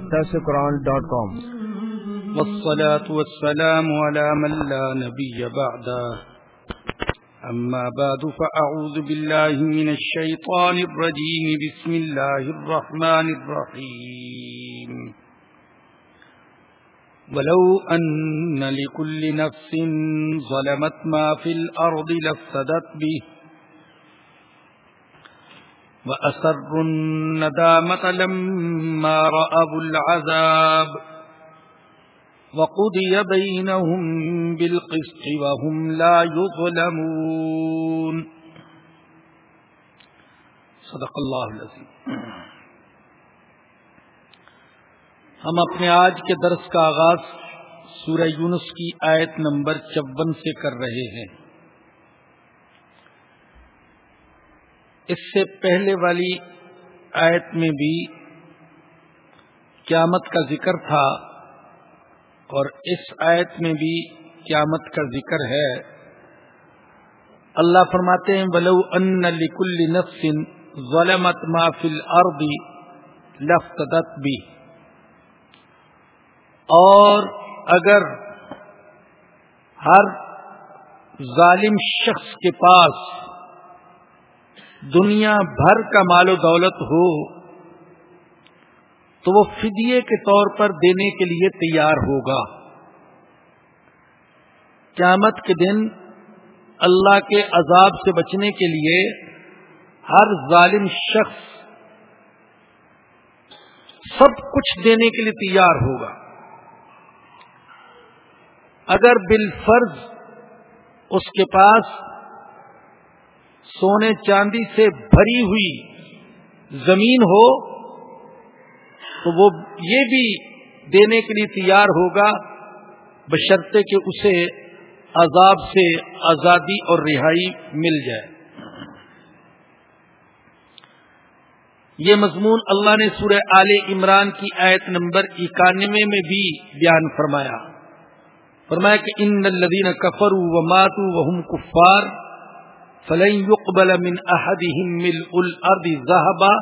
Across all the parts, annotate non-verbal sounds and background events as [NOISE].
www.dasquran.com والصلاة والسلام على من لا نبي بعده أما بعد فأعوذ بالله من الشيطان الرجيم بسم الله الرحمن الرحيم ولو أن لكل نفس ظلمت ما في الأرض لفتدت به وأسروا الندامة لما رأبوا العذاب وقضي بينهم بالقسط وهم لا يظلمون صدق اللہ العظیم۔ ہم اپنے آج کے درس کا آغاز سورہ یونس کی آیت نمبر چون سے کر رہے ہیں۔ اس سے پہلے والی آیت میں بھی قیامت کا ذکر تھا اور اس آیت میں بھی قیامت کا ذکر ہے۔ اللہ فرماتے ہیں، ولو ان لکل نفس ظلمت ما فی الارض لفتدت بھی اور اگر ہر ظالم شخص کے پاس دنیا بھر کا مال و دولت ہو، تو وہ فدیے کے طور پر دینے کے لیے تیار ہوگا۔ قیامت کے دن اللہ کے عذاب سے بچنے کے لیے ہر ظالم شخص سب کچھ دینے کے لیے تیار ہوگا۔ اگر بالفرض اس کے پاس سونے چاندی سے بھری ہوئی زمین ہو تو وہ یہ بھی دینے کے لیے تیار ہوگا بشرطے کہ اسے عذاب سے آزادی اور رہائی مل جائے۔ یہ مضمون اللہ نے سورہ آل عمران کی آیت نمبر اکانوے میں بھی بیان فرمایا۔ فرمایا کہ ان الدین کفر و ماتو وہم کفار۔ فلن يقبل من احدهم ملء الارض ذهبا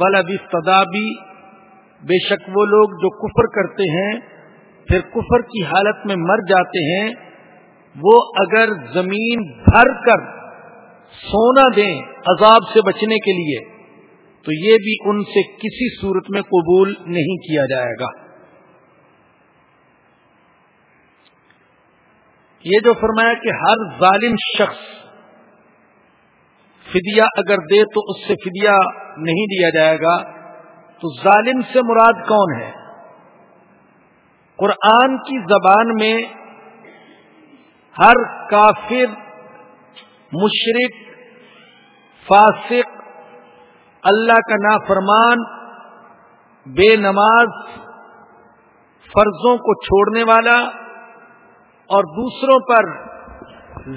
ولا بفتدابی بے شک وہ لوگ جو کفر کرتے ہیں، پھر کفر کی حالت میں مر جاتے ہیں، وہ اگر زمین بھر کر سونا دیں عذاب سے بچنے کے لیے، تو یہ بھی ان سے کسی صورت میں قبول نہیں کیا جائے گا۔ یہ جو فرمایا کہ ہر ظالم شخص فدیہ اگر دے تو اس سے فدیہ نہیں دیا جائے گا، تو ظالم سے مراد کون ہے؟ قرآن کی زبان میں ہر کافر مشرق فاسق، اللہ کا نافرمان، بے نماز، فرضوں کو چھوڑنے والا اور دوسروں پر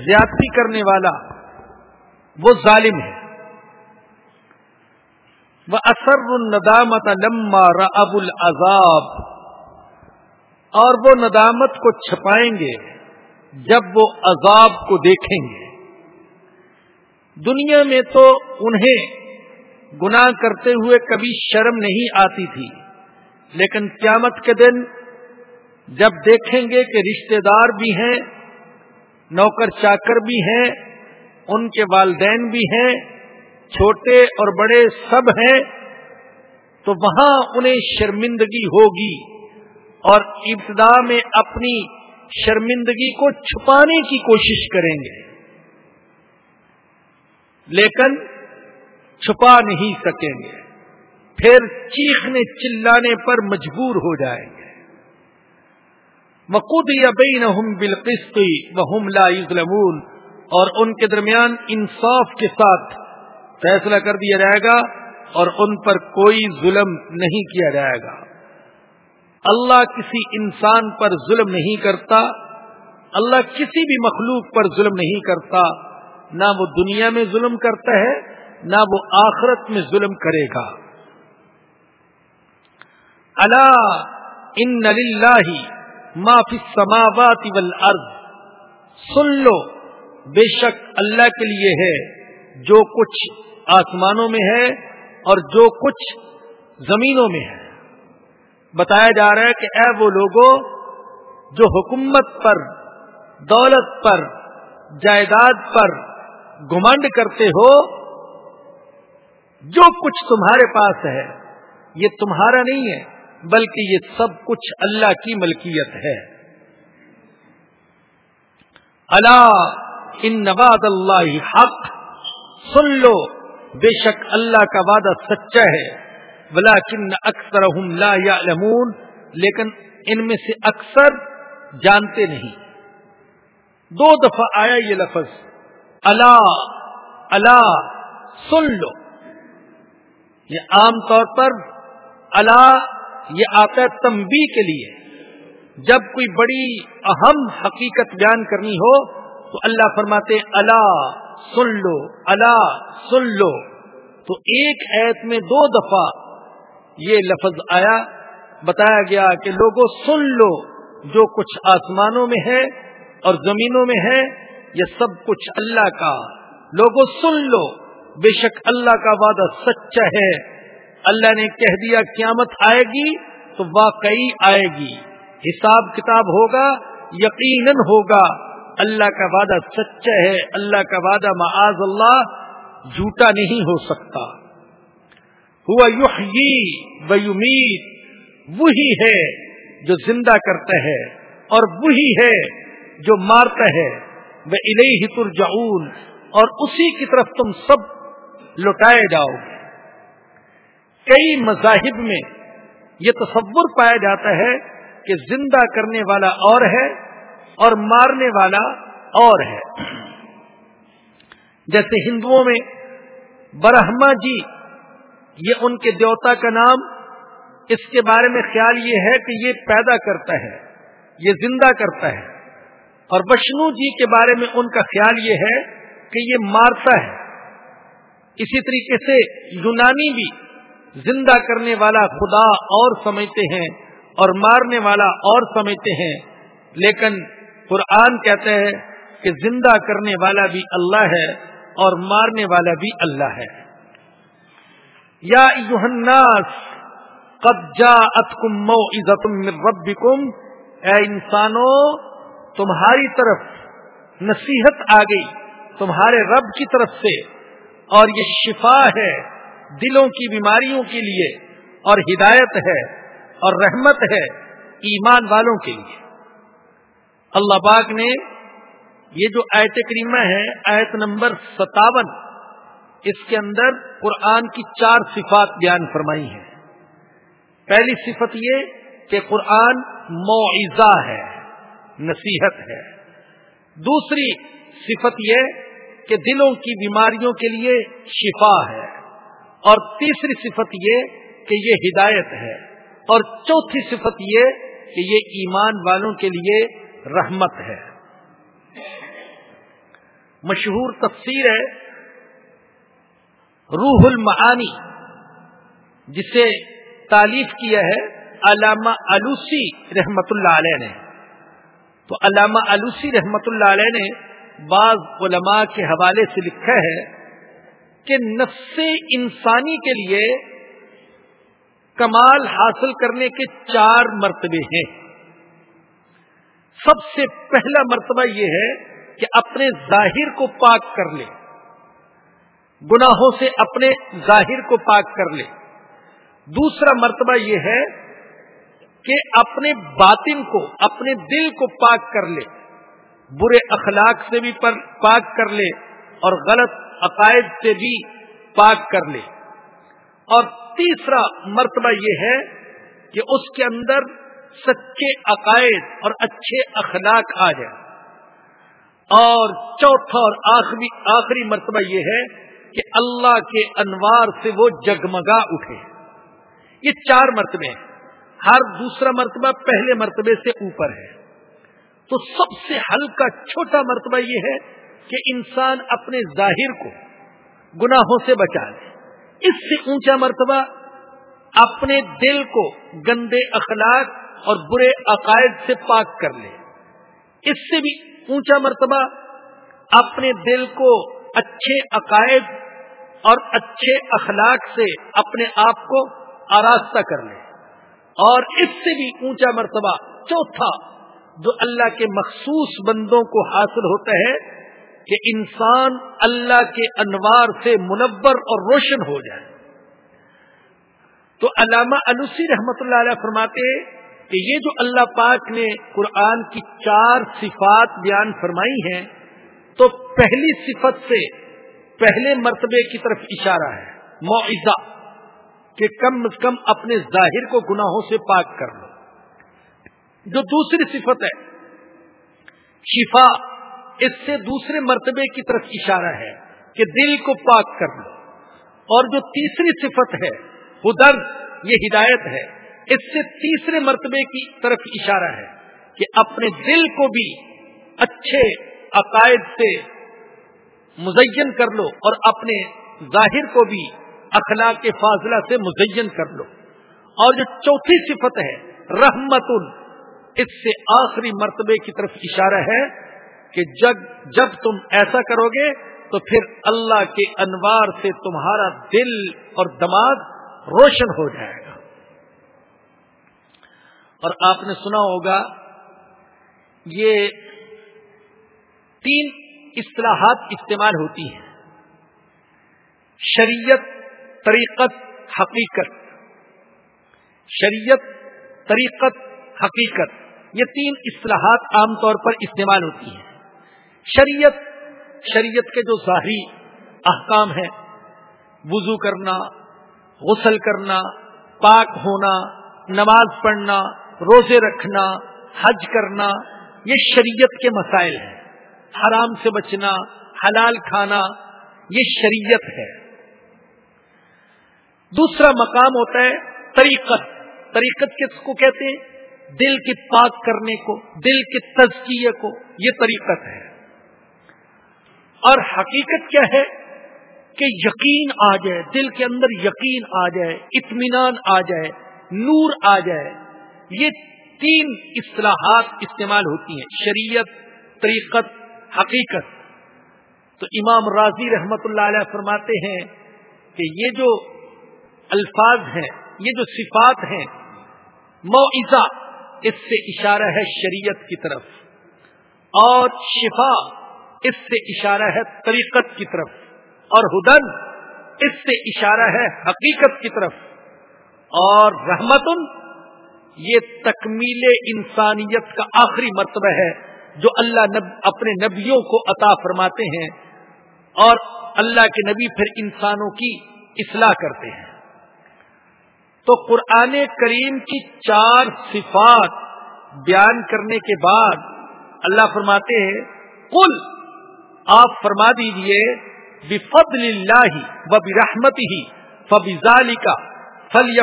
زیادتی کرنے والا وہ ظالم ہے۔ وہ اثر الندامت لما رب العذاب۔ اور وہ ندامت کو چھپائیں گے جب وہ عذاب کو دیکھیں گے۔ دنیا میں تو انہیں گناہ کرتے ہوئے کبھی شرم نہیں آتی تھی، لیکن قیامت کے دن جب دیکھیں گے کہ رشتہ دار بھی ہیں، نوکر چاکر بھی ہیں ان کے والدین بھی ہیں، چھوٹے اور بڑے سب ہیں، تو وہاں انہیں شرمندگی ہوگی اور ابتدا میں اپنی شرمندگی کو چھپانے کی کوشش کریں گے۔ لیکن چھپا نہیں سکیں گے، پھر چیخنے چلانے پر مجبور ہو جائیں گے۔ مقود یا بین بالقسطی وہ لا یظلمون اور ان کے درمیان انصاف کے ساتھ فیصلہ کر دیا جائے گا اور ان پر کوئی ظلم نہیں کیا جائے گا۔ اللہ کسی انسان پر ظلم نہیں کرتا، اللہ کسی بھی مخلوق پر ظلم نہیں کرتا، نہ وہ دنیا میں ظلم کرتا ہے، نہ وہ آخرت میں ظلم کرے گا۔ اللہ ان ما فی السماوات والارض۔ سن لو بے شک اللہ کے لیے ہے جو کچھ آسمانوں میں ہے اور جو کچھ زمینوں میں ہے۔ بتایا جا رہا ہے کہ اے وہ لوگوں جو حکومت پر، دولت پر، جائیداد پر گمنڈ کرتے ہو، جو کچھ تمہارے پاس ہے، یہ تمہارا نہیں ہے، بلکہ یہ سب کچھ اللہ کی ملکیت ہے۔ اللہ ان نواد اللہ حق، سن لو، بے شک اللہ کا وعدہ سچا ہے بلا کن اکثر لا یا لیکن ان میں سے اکثر جانتے نہیں۔ دو دفعہ آیا یہ لفظ اللہ اللہ سن لو۔ یہ عام طور پر اللہ یہ آتا ہے تمبی کے لیے۔ جب کوئی بڑی اہم حقیقت بیان کرنی ہو تو اللہ فرماتے اللہ سن لو اللہ سن لو تو ایک ایت میں دو دفعہ یہ لفظ آیا، بتایا گیا کہ لوگوں سن لو جو کچھ آسمانوں میں ہے اور زمینوں میں ہے، یہ سب کچھ اللہ کا۔ لوگوں سن لو بے شک اللہ کا وعدہ سچا ہے۔ اللہ نے کہہ دیا، قیامت آئے گی تو واقعی آئے گی۔ حساب کتاب ہوگا، یقیناً ہوگا۔ اللہ کا وعدہ سچا ہے، اللہ کا وعدہ معاذ اللہ جھوٹا نہیں ہو سکتا۔ ہوا وہی ہے جو زندہ کرتا ہے اور وہی ہے جو مارتا ہے۔ وہ الہی ترجعون، اور اسی کی طرف تم سب لوٹائے جاؤ گے۔ کئی مذاہب میں یہ تصور پایا جاتا ہے کہ زندہ کرنے والا اور ہے اور مارنے والا اور ہے۔ جیسے ہندوؤں میں برہما جی یہ ان کے دیوتا کا نام، اس کے بارے میں خیال یہ ہے کہ یہ پیدا کرتا ہے، یہ زندہ کرتا ہے۔ اور بشنو جی کے بارے میں ان کا خیال یہ ہے کہ یہ مارتا ہے۔ اسی طریقے سے یونانی بھی زندہ کرنے والا خدا اور سمجھتے ہیں اور مارنے والا اور سمجھتے ہیں، لیکن قرآن کہتے ہیں کہ زندہ کرنے والا بھی اللہ ہے اور مارنے والا بھی اللہ ہے۔ یا یوحناس قد جاءتکم موعظۃ من ربکم۔ اے انسانوں، تمہاری طرف نصیحت آ گئی، تمہارے رب کی طرف سے۔ اور یہ شفا ہے دلوں کی بیماریوں کے لیے، اور ہدایت ہے اور رحمت ہے ایمان والوں کے لیے۔ اللہ پاک نے یہ جو آیت کریمہ ہے، آیت نمبر ستاون، اس کے اندر قرآن کی چار صفات بیان فرمائی ہیں۔ پہلی صفت یہ کہ قرآن معیزہ ہے، نصیحت ہے۔ دوسری صفت یہ کہ دلوں کی بیماریوں کے لیے شفا ہے۔ اور تیسری صفت یہ کہ یہ ہدایت ہے۔ اور چوتھی صفت یہ کہ یہ ایمان والوں کے لیے رحمت ہے۔ مشہور تفسیر ہے روح المعانی، جسے تعلیف کیا ہے علامہ علوسی رحمت اللہ علیہ نے۔ تو علامہ علوسی رحمت اللہ علیہ نے بعض علماء کے حوالے سے لکھا ہے کہ نفس انسانی کے لیے کمال حاصل کرنے کے چار مرتبے ہیں۔ سب سے پہلا مرتبہ یہ ہے کہ اپنے ظاہر کو پاک کر لے۔ گناہوں سے اپنے ظاہر کو پاک کر لے۔ دوسرا مرتبہ یہ ہے کہ اپنے باطن کو، اپنے دل کو پاک کر لے۔ برے اخلاق سے بھی پاک کر لے اور غلط عقائد سے بھی پاک کر لے۔ اور تیسرا مرتبہ یہ ہے کہ اس کے اندر سچے عقائد اور اچھے اخلاق آ جائے۔ اور چوتھا اور آخری آخری مرتبہ یہ ہے کہ اللہ کے انوار سے وہ جگمگا اٹھے۔ یہ چار مرتبے ہیں۔ ہر دوسرا مرتبہ پہلے مرتبے سے اوپر ہے۔ تو سب سے ہلکا چھوٹا مرتبہ یہ ہے کہ انسان اپنے ظاہر کو گناہوں سے بچا لے۔ اس سے اونچا مرتبہ اپنے دل کو گندے اخلاق اور برے عقائد سے پاک کر لے۔ اس سے بھی اونچا مرتبہ اپنے دل کو اچھے عقائد اور اچھے اخلاق سے اپنے آپ کو آراستہ کر لے۔ اور اس سے بھی اونچا مرتبہ چوتھا جو اللہ کے مخصوص بندوں کو حاصل ہوتا ہے کہ انسان اللہ کے انوار سے منور اور روشن ہو جائے۔ تو علامہ الوسی رحمت اللہ علیہ فرماتے کہ یہ جو اللہ پاک نے قرآن کی چار صفات بیان فرمائی ہیں، تو پہلی صفت سے پہلے مرتبے کی طرف اشارہ ہے معزہ کہ کم از کم اپنے ظاہر کو گناہوں سے پاک کر لو۔ جو دوسری صفت ہے، شفا، اس سے دوسرے مرتبے کی طرف اشارہ ہے کہ دل کو پاک کر لو۔ اور جو تیسری صفت ہے ادر یہ ہدایت ہے۔ اس سے تیسرے مرتبے کی طرف اشارہ ہے کہ اپنے دل کو بھی اچھے عقائد سے مزین کر لو اور اپنے ظاہر کو بھی اخلاق کے فاضلہ سے مزین کر لو۔ اور جو چوتھی صفت ہے رحمت اس سے آخری مرتبے کی طرف اشارہ ہے کہ جب جب تم ایسا کرو گے تو پھر اللہ کے انوار سے تمہارا دل اور دماغ روشن ہو جائے گا۔ اور آپ نے سنا ہوگا، یہ تین اصطلاحات استعمال ہوتی ہیں۔ شریعت، طریقت، حقیقت۔ شریعت، طریقت، حقیقت۔ یہ تین اصطلاحات عام طور پر استعمال ہوتی ہیں۔ شریعت شریعت کے جو ظاہری احکام ہیں، وضو کرنا، غسل کرنا، پاک ہونا، نماز پڑھنا روزے رکھنا، حج کرنا، یہ شریعت کے مسائل ہیں۔ حرام سے بچنا، حلال کھانا، یہ شریعت ہے۔ دوسرا مقام ہوتا ہے طریقت۔ طریقت کس کو کہتے ہیں؟ دل کے پاک کرنے کو، دل کے تزکیے کو۔ یہ طریقت ہے۔ اور حقیقت کیا ہے؟ کہ یقین آ جائے، دل کے اندر یقین آ جائے، اطمینان آ جائے، نور آ جائے۔ یہ تین اصلاحات استعمال ہوتی ہیں، شریعت، طریقت، حقیقت۔ تو امام راضی رحمت اللہ علیہ فرماتے ہیں کہ یہ جو الفاظ ہیں، یہ جو صفات ہیں معیزہ اس سے اشارہ ہے شریعت کی طرف۔ اور شفا، اس سے اشارہ ہے طریقت کی طرف۔ اور ہدن، اس سے اشارہ ہے حقیقت کی طرف۔ اور رحمت یہ تکمیل انسانیت کا آخری مرتبہ ہے جو اللہ نب، اپنے نبیوں کو عطا فرماتے ہیں اور اللہ کے نبی پھر انسانوں کی اصلاح کرتے ہیں۔ تو قرآن کریم کی چار صفات بیان کرنے کے بعد اللہ فرماتے ہیں کل آپ فرما دیجیے بفضل اللہ و برحمت ہی فبزالی کا فل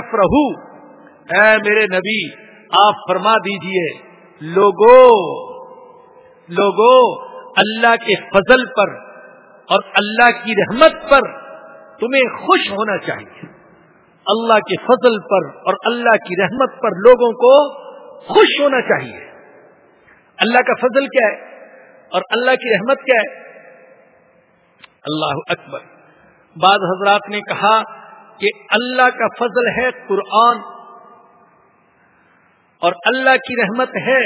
اے میرے نبی، آپ فرما دیجیے، لوگو لوگو، اللہ کے فضل پر اور اللہ کی رحمت پر تمہیں خوش ہونا چاہیے۔ اللہ کے فضل پر اور اللہ کی رحمت پر لوگوں کو خوش ہونا چاہیے۔ اللہ کا فضل کیا ہے اور اللہ کی رحمت کیا ہے؟ اللہ اکبر۔ بعض حضرات نے کہا کہ اللہ کا فضل ہے قرآن۔ اور اللہ کی رحمت ہے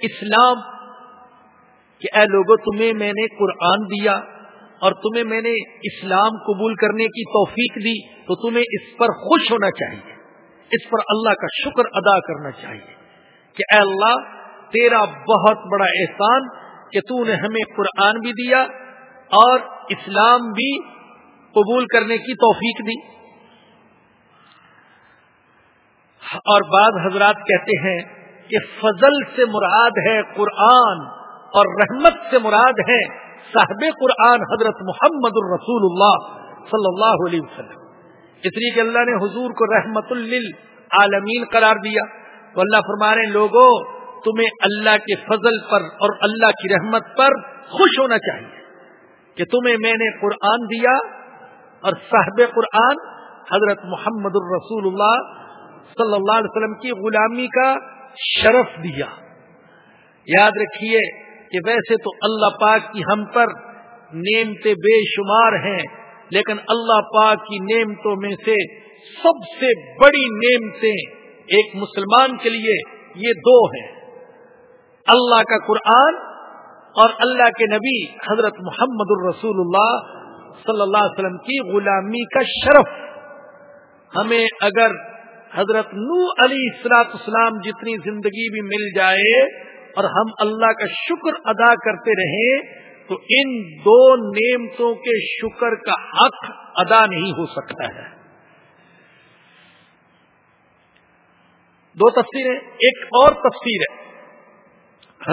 اسلام کہ اے لوگوں تمہیں میں نے قرآن دیا اور تمہیں میں نے اسلام قبول کرنے کی توفیق دی تو تمہیں اس پر خوش ہونا چاہیے، اس پر اللہ کا شکر ادا کرنا چاہیے کہ اے اللہ تیرا بہت بڑا احسان کہ تو نے ہمیں قرآن بھی دیا اور اسلام بھی قبول کرنے کی توفیق دی۔ اور بعض حضرات کہتے ہیں کہ فضل سے مراد ہے قرآن اور رحمت سے مراد ہے صاحب قرآن حضرت محمد الرسول اللہ صلی اللہ علیہ وسلم۔ اس لیے کہ اللہ نے حضور کو رحمت للعالمین قرار دیا۔ تو اللہ فرما رہے لوگوں تمہیں اللہ کے فضل پر اور اللہ کی رحمت پر خوش ہونا چاہیے کہ تمہیں میں نے قرآن دیا اور صاحب قرآن حضرت محمد الرسول اللہ صلی اللہ علیہ وسلم کی غلامی کا شرف دیا۔ یاد رکھیے کہ ویسے تو اللہ پاک کی ہم پر نعمت بے شمار ہیں، لیکن اللہ پاک کی نعمتوں میں سے سب سے بڑی نعمتیں ایک مسلمان کے لیے یہ دو ہیں۔ اللہ کا قرآن اور اللہ کے نبی حضرت محمد الرسول اللہ صلی اللہ علیہ وسلم کی غلامی کا شرف۔ ہمیں اگر حضرت نو علی اصلاط اسلام جتنی زندگی بھی مل جائے اور ہم اللہ کا شکر ادا کرتے رہیں تو ان دو نعمتوں کے شکر کا حق ادا نہیں ہو سکتا ہے۔ دو تفسیریں، ایک اور تفسیر ہے۔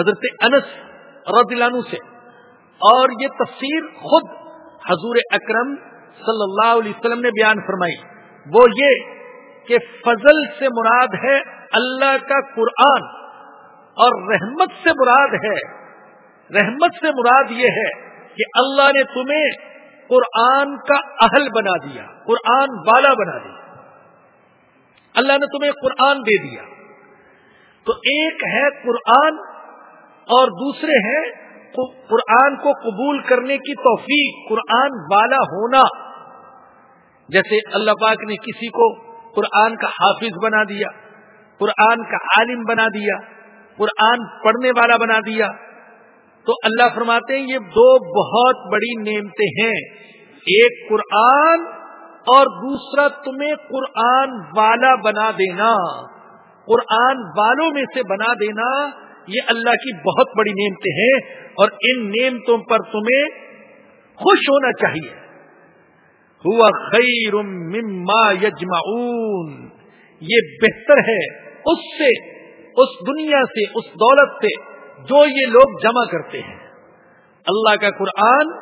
حضرت انس رضی اللہ عنہ سے۔ اور یہ تفسیر خود حضور اکرم صلی اللہ علیہ وسلم نے بیان فرمائی۔ وہ یہ کہ فضل سے مراد ہے اللہ کا قرآن اور رحمت سے مراد ہے رحمت سے مراد یہ ہے کہ اللہ نے تمہیں قرآن کا اہل بنا دیا، قرآن والا بنا دیا۔ اللہ نے تمہیں قرآن دے دیا۔ تو ایک ہے قرآن اور دوسرے ہیں قرآن کو قبول کرنے کی توفیق، قرآن والا ہونا۔ جیسے اللہ پاک نے کسی کو قرآن کا حافظ بنا دیا، قرآن کا عالم بنا دیا، قرآن پڑھنے والا بنا دیا۔ تو اللہ فرماتے ہیں، یہ دو بہت بڑی نعمتیں ہیں۔ ایک قرآن اور دوسرا تمہیں قرآن والا بنا دینا۔ قرآن والوں میں سے بنا دینا، یہ اللہ کی بہت بڑی نعمتیں ہیں۔ اور ان نعمتوں پر تمہیں خوش ہونا چاہیے۔ ہوا خیر مما یجمعون۔ یہ بہتر ہے اس سے، اس دنیا سے، اس دولت سے جو یہ لوگ جمع کرتے ہیں۔ اللہ کا قرآن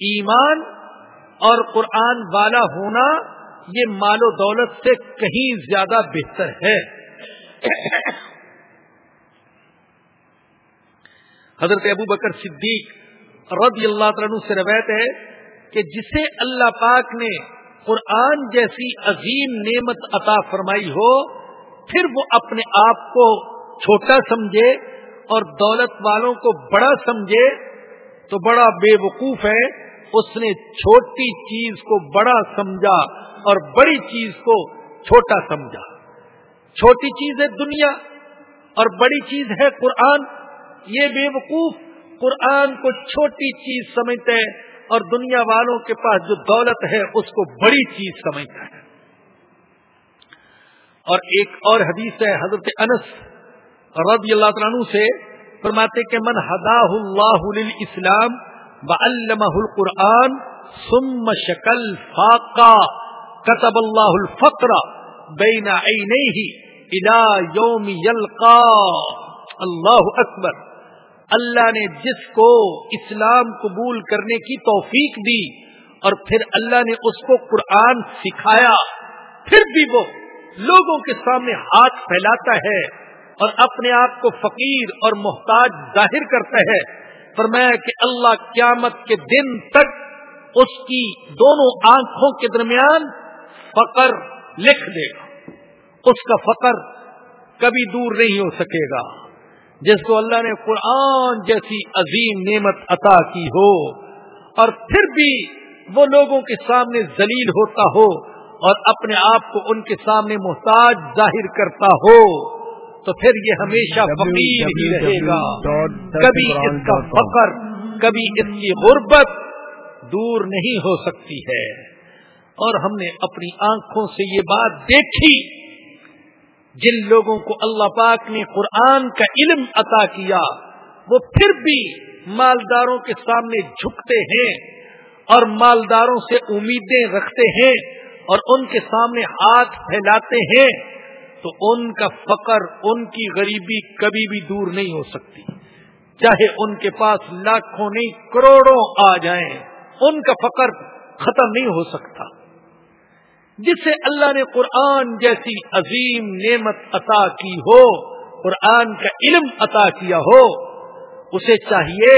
ایمان اور قرآن والا ہونا یہ مال و دولت سے کہیں زیادہ بہتر ہے۔ حضرت ابو بکر صدیق رضی اللہ عنہ سے روایت ہے کہ جسے اللہ پاک نے قرآن جیسی عظیم نعمت عطا فرمائی ہو، پھر وہ اپنے آپ کو چھوٹا سمجھے اور دولت والوں کو بڑا سمجھے تو بڑا بے وقوف ہے۔ اس نے چھوٹی چیز کو بڑا سمجھا اور بڑی چیز کو چھوٹا سمجھا۔ چھوٹی چیز ہے دنیا اور بڑی چیز ہے قرآن۔ یہ بے وقوف، قرآن کو چھوٹی چیز سمجھتے ہیں۔ اور دنیا والوں کے پاس جو دولت ہے، اس کو بڑی چیز سمجھتا ہے۔ اور ایک اور حدیث ہے، حضرت انس رضی اللہ عنہ سے فرماتے کہ من ہدا اللہ اسلام و القرآن سم شکل فاقا کتب اللہ الفقر بین عینیہ الى یوم یلقا۔ اللہ اکبر۔ اللہ نے جس کو اسلام قبول کرنے کی توفیق دی اور پھر اللہ نے اس کو قرآن سکھایا، پھر بھی وہ لوگوں کے سامنے ہاتھ پھیلاتا ہے اور اپنے آپ کو فقیر اور محتاج ظاہر کرتا ہے۔ فرمایا کہ اللہ قیامت کے دن تک اس کی دونوں آنکھوں کے درمیان فقر لکھ دے گا۔ اس کا فقر کبھی دور نہیں ہو سکے گا۔ جس کو اللہ نے قرآن جیسی عظیم نعمت عطا کی ہو اور پھر بھی وہ لوگوں کے سامنے ذلیل ہوتا ہو اور اپنے آپ کو ان کے سامنے محتاج ظاہر کرتا ہو، تو پھر یہ ہمیشہ فقیر ہی رہے گا۔ کبھی اس کا فخر کبھی اس کی غربت دور نہیں ہو سکتی ہے۔ اور ہم نے اپنی آنکھوں سے یہ بات دیکھی جن لوگوں کو اللہ پاک نے قرآن کا علم عطا کیا، وہ پھر بھی مالداروں کے سامنے جھکتے ہیں اور مالداروں سے امیدیں رکھتے ہیں اور ان کے سامنے ہاتھ پھیلاتے ہیں، تو ان کا فقر، ان کی غریبی کبھی بھی دور نہیں ہو سکتی۔ چاہے ان کے پاس لاکھوں نہیں، کروڑوں آ جائیں، ان کا فقر ختم نہیں ہو سکتا۔ جسے اللہ نے قرآن جیسی عظیم نعمت عطا کی ہو، قرآن کا علم عطا کیا ہو، اسے چاہیے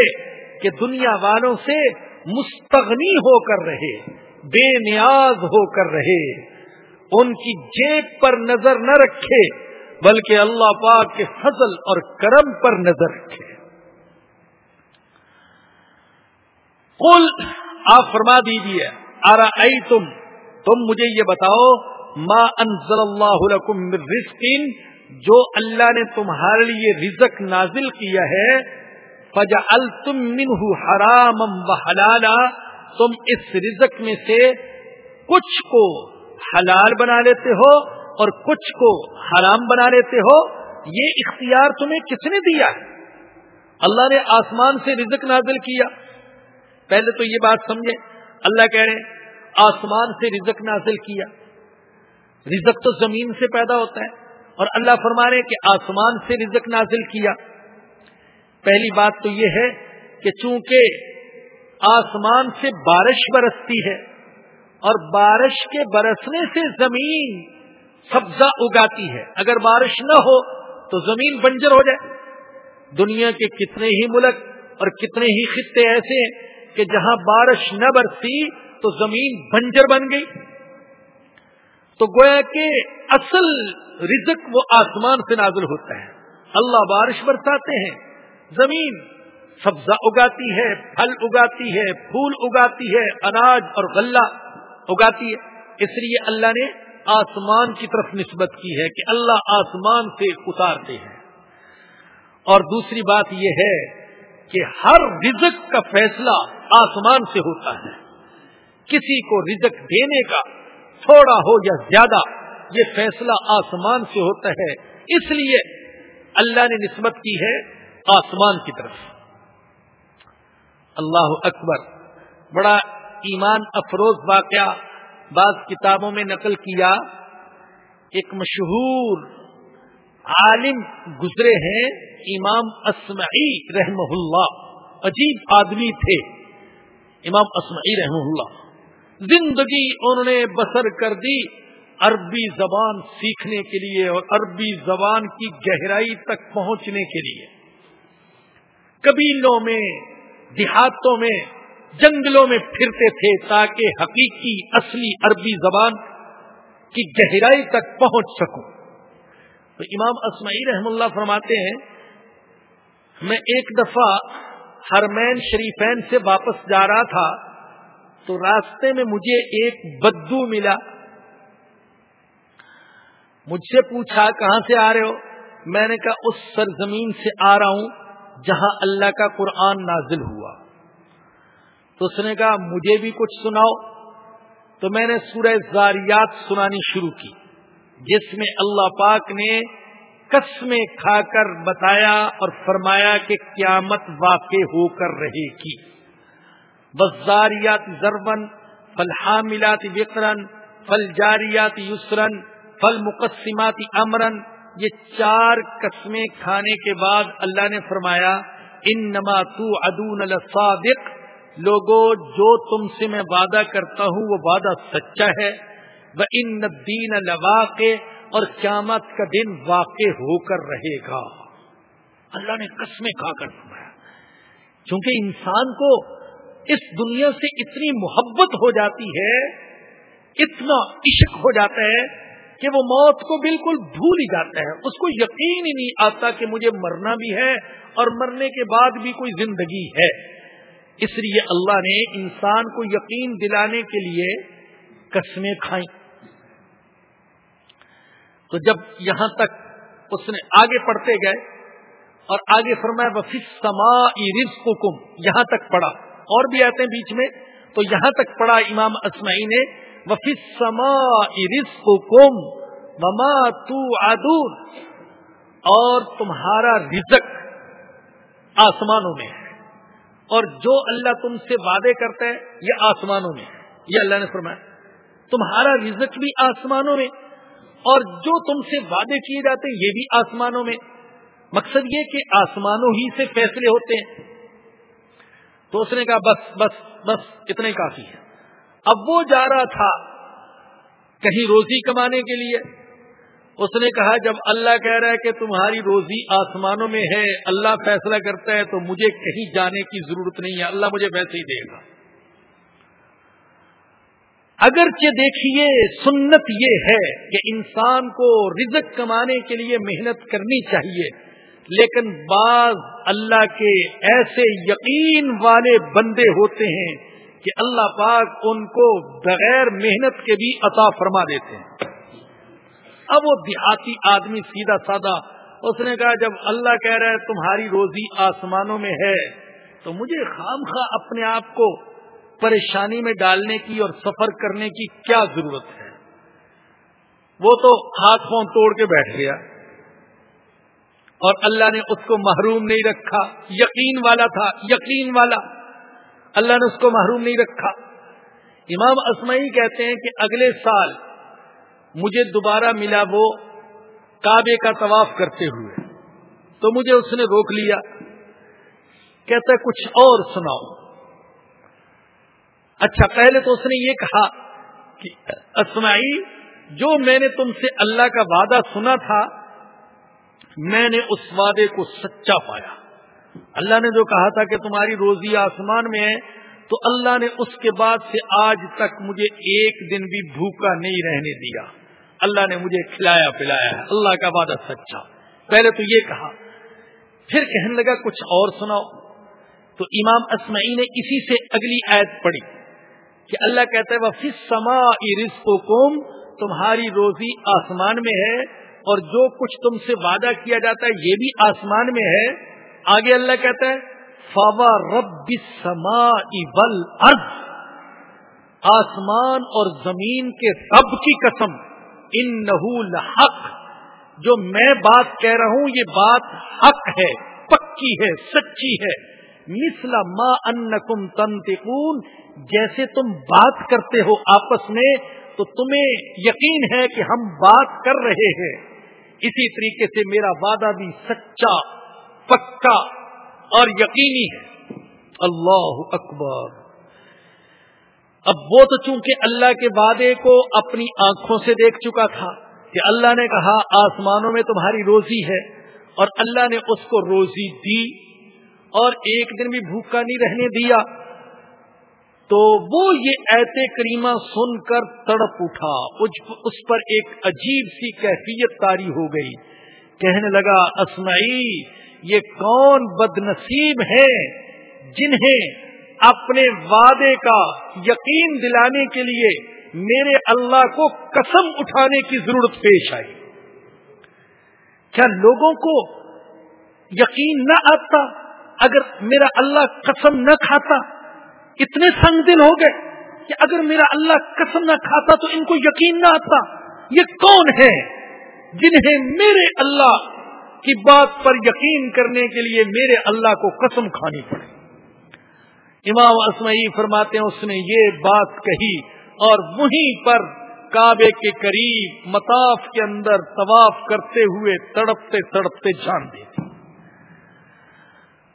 کہ دنیا والوں سے مستغنی ہو کر رہے، بے نیاز ہو کر رہے۔ ان کی جیب پر نظر نہ رکھے، بلکہ اللہ پاک کے فضل اور کرم پر نظر رکھے۔ کل آپ فرما دیجیے ارا تم تم مجھے یہ بتاؤ، ما انزل اللہ لکم من رزق؟ جو اللہ نے تمہارے لیے رزق نازل کیا ہے فجا التم منہ حرام و حلالا تم اس رزق میں سے کچھ کو حلال بنا لیتے ہو اور کچھ کو حرام بنا لیتے ہو۔ یہ اختیار تمہیں کس نے دیا؟ اللہ نے آسمان سے رزق نازل کیا۔ پہلے تو یہ بات سمجھے اللہ کہہ رہے آسمان سے رزق نازل کیا۔ رزق تو زمین سے پیدا ہوتا ہے۔ اور اللہ فرما رہے کہ آسمان سے رزق نازل کیا۔ پہلی بات تو یہ ہے کہ چونکہ آسمان سے بارش برستی ہے اور بارش کے برسنے سے زمین سبزہ اگاتی ہے۔ اگر بارش نہ ہو تو زمین بنجر ہو جائے۔ دنیا کے کتنے ہی ملک اور کتنے ہی خطے ایسے ہیں کہ جہاں بارش نہ برسی تو زمین بنجر بن گئی۔ تو گویا کہ اصل رزق وہ آسمان سے نازل ہوتا ہے۔ اللہ بارش برساتے ہیں۔ زمین سبزہ اگاتی ہے، پھل اگاتی ہے، پھول اگاتی ہے، اناج اور غلہ اگاتی ہے۔ اس لیے اللہ نے آسمان کی طرف نسبت کی ہے کہ اللہ آسمان سے اتارتے ہیں۔ اور دوسری بات یہ ہے کہ ہر رزق کا فیصلہ آسمان سے ہوتا ہے۔ کسی کو رزق دینے کا تھوڑا ہو یا زیادہ، یہ فیصلہ آسمان سے ہوتا ہے۔ اس لیے اللہ نے نسبت کی ہے آسمان کی طرف۔ اللہ اکبر۔ بڑا ایمان افروز واقعہ بعض کتابوں میں نقل کیا۔ ایک مشہور عالم گزرے ہیں، امام اسمعی رحم اللہ۔ عجیب آدمی تھے۔ امام اسمعی رحم اللہ۔ زندگی انہوں نے بسر کر دی عربی زبان سیکھنے کے لیے اور عربی زبان کی گہرائی تک پہنچنے کے لیے۔ قبیلوں میں، دیہاتوں میں، جنگلوں میں پھرتے تھے تاکہ حقیقی اصلی عربی زبان کی گہرائی تک پہنچ سکوں۔ تو امام اسمعی رحم اللہ فرماتے ہیں، میں ایک دفعہ ہرمین شریفین سے واپس جا رہا تھا۔ تو راستے میں مجھے ایک بدو ملا۔ مجھ سے پوچھا، کہاں سے آ رہے ہو؟ میں نے کہا، اس سرزمین سے آ رہا ہوں جہاں اللہ کا قرآن نازل ہوا۔ تو اس نے کہا، مجھے بھی کچھ سناؤ۔ تو میں نے سورہ زاریات سنانی شروع کی، جس میں اللہ پاک نے قسمیں کھا کر بتایا اور فرمایا کہ قیامت واقع ہو کر رہے گی۔ بزاریات زربن فل حاملات وکرن فل جاریات یسرن فل مقصمات امرن یہ چار قسمیں کھانے کے بعد اللہ نے فرمایا ان نما تو ادون الصادق لوگوں جو تم سے میں وعدہ کرتا ہوں، وہ وعدہ سچا ہے۔ وہ ان دین لواقع، اور قیامت کا دن واقع ہو کر رہے گا۔ اللہ نے قسمیں کھا کر فرمایا۔ کیونکہ انسان کو اس دنیا سے اتنی محبت ہو جاتی ہے، اتنا عشق ہو جاتا ہے کہ وہ موت کو بالکل بھول ہی جاتا ہے۔ اس کو یقین ہی نہیں آتا کہ مجھے مرنا بھی ہے اور مرنے کے بعد بھی کوئی زندگی ہے۔ اس لیے اللہ نے انسان کو یقین دلانے کے لیے قسمیں کھائیں۔ تو جب یہاں تک اس نے آگے پڑھتے گئے اور آگے فرمایا وفی سما رزق یہاں تک پڑھا۔ اور بھی آتے ہیں بیچ میں، تو یہاں تک پڑھا امام اسمائی نے وفی سما رزق وما تو آدور اور تمہارا رزق آسمانوں میں ہے۔ اور جو اللہ تم سے وعدے کرتا ہے، یہ آسمانوں میں ہے۔ یہ اللہ نے فرمایا۔ تمہارا رزق بھی آسمانوں میں، اور جو تم سے وعدے کیے جاتے ہیں، یہ بھی آسمانوں میں۔ مقصد یہ کہ آسمانوں ہی سے فیصلے ہوتے ہیں۔ تو اس نے کہا، بس بس بس، اتنے کافی ہے اب وہ جا رہا تھا کہیں روزی کمانے کے لیے۔ اس نے کہا، جب اللہ کہہ رہا ہے کہ تمہاری روزی آسمانوں میں ہے، اللہ فیصلہ کرتا ہے، تو مجھے کہیں جانے کی ضرورت نہیں ہے، اللہ مجھے ویسے ہی دے گا۔ اگرچہ دیکھیے، سنت یہ ہے کہ انسان کو رزق کمانے کے لیے محنت کرنی چاہیے لیکن بعض اللہ کے ایسے یقین والے بندے ہوتے ہیں کہ اللہ پاک ان کو بغیر محنت کے بھی عطا فرما دیتے ہیں۔ اب وہ دیہاتی آدمی سیدھا سادہ، اس نے کہا، جب اللہ کہہ رہا ہے تمہاری روزی آسمانوں میں ہے، تو مجھے خام خواہ اپنے آپ کو پریشانی میں ڈالنے کی اور سفر کرنے کی کیا ضرورت ہے؟ وہ تو ہاتھ فون توڑ کے بیٹھ گیا۔ اور اللہ نے اس کو محروم نہیں رکھا. یقین والا تھا، یقین والا. اللہ نے اس کو محروم نہیں رکھا. امام اسمعی کہتے ہیں کہ اگلے سال مجھے دوبارہ ملا وہ کعبے کا طواف کرتے ہوئے. تو مجھے اس نے روک لیا. کہتا ہے، کچھ اور سناؤ. اچھا پہلے تو اس نے یہ کہا کہ اسمائی جو میں نے تم سے اللہ کا وعدہ سنا تھا میں نے اس وعدے کو سچا پایا۔ اللہ نے جو کہا تھا کہ تمہاری روزی آسمان میں ہے، تو اللہ نے اس کے بعد سے آج تک مجھے ایک دن بھی بھوکا نہیں رہنے دیا۔ اللہ نے مجھے کھلایا پلایا ہے۔ اللہ کا وعدہ سچا۔ پہلے تو یہ کہا، پھر کہنے لگا، کچھ اور سناؤ۔ تو امام اسمعی نے اسی سے اگلی آیت پڑھی کہ اللہ کہتا ہے وہ سما کوم تمہاری روزی آسمان میں ہے۔ اور جو کچھ تم سے وعدہ کیا جاتا ہے، یہ بھی آسمان میں ہے۔ آگے اللہ کہتا ہے، فوا رب سما ول آسمان اور زمین کے رب کی قسم ان حق جو میں بات کہہ رہا ہوں، یہ بات حق ہے، پکی ہے، سچی ہے۔ مثل ما انکم تنتقون جیسے تم بات کرتے ہو آپس میں، تو تمہیں یقین ہے کہ ہم بات کر رہے ہیں۔ اسی طریقے سے میرا وعدہ بھی سچا، پکا اور یقینی ہے۔ اللہ اکبر۔ اب وہ تو چونکہ اللہ کے وعدے کو اپنی آنکھوں سے دیکھ چکا تھا کہ اللہ نے کہا، آسمانوں میں تمہاری روزی ہے اور اللہ نے اس کو روزی دی اور ایک دن بھی بھوکا نہیں رہنے دیا۔ تو وہ یہ ایت کریمہ سن کر تڑپ اٹھا۔ اس پر ایک عجیب سی کیفیت تاری ہو گئی۔ کہنے لگا اسمعی یہ کون بد نصیب ہے جنہیں اپنے وعدے کا یقین دلانے کے لیے میرے اللہ کو قسم اٹھانے کی ضرورت پیش آئی؟ کیا لوگوں کو یقین نہ آتا اگر میرا اللہ قسم نہ کھاتا؟ اتنے سنگ دل ہو گئے کہ اگر میرا اللہ قسم نہ کھاتا تو ان کو یقین نہ آتا۔ یہ کون ہے جنہیں میرے اللہ کی بات پر یقین کرنے کے لیے میرے اللہ کو قسم کھانی پڑے؟ امام اسمعی فرماتے ہیں، اس نے یہ بات کہی اور وہیں پر کعبے کے قریب مطاف کے اندر طواف کرتے ہوئے تڑپتے تڑپتے جان دی۔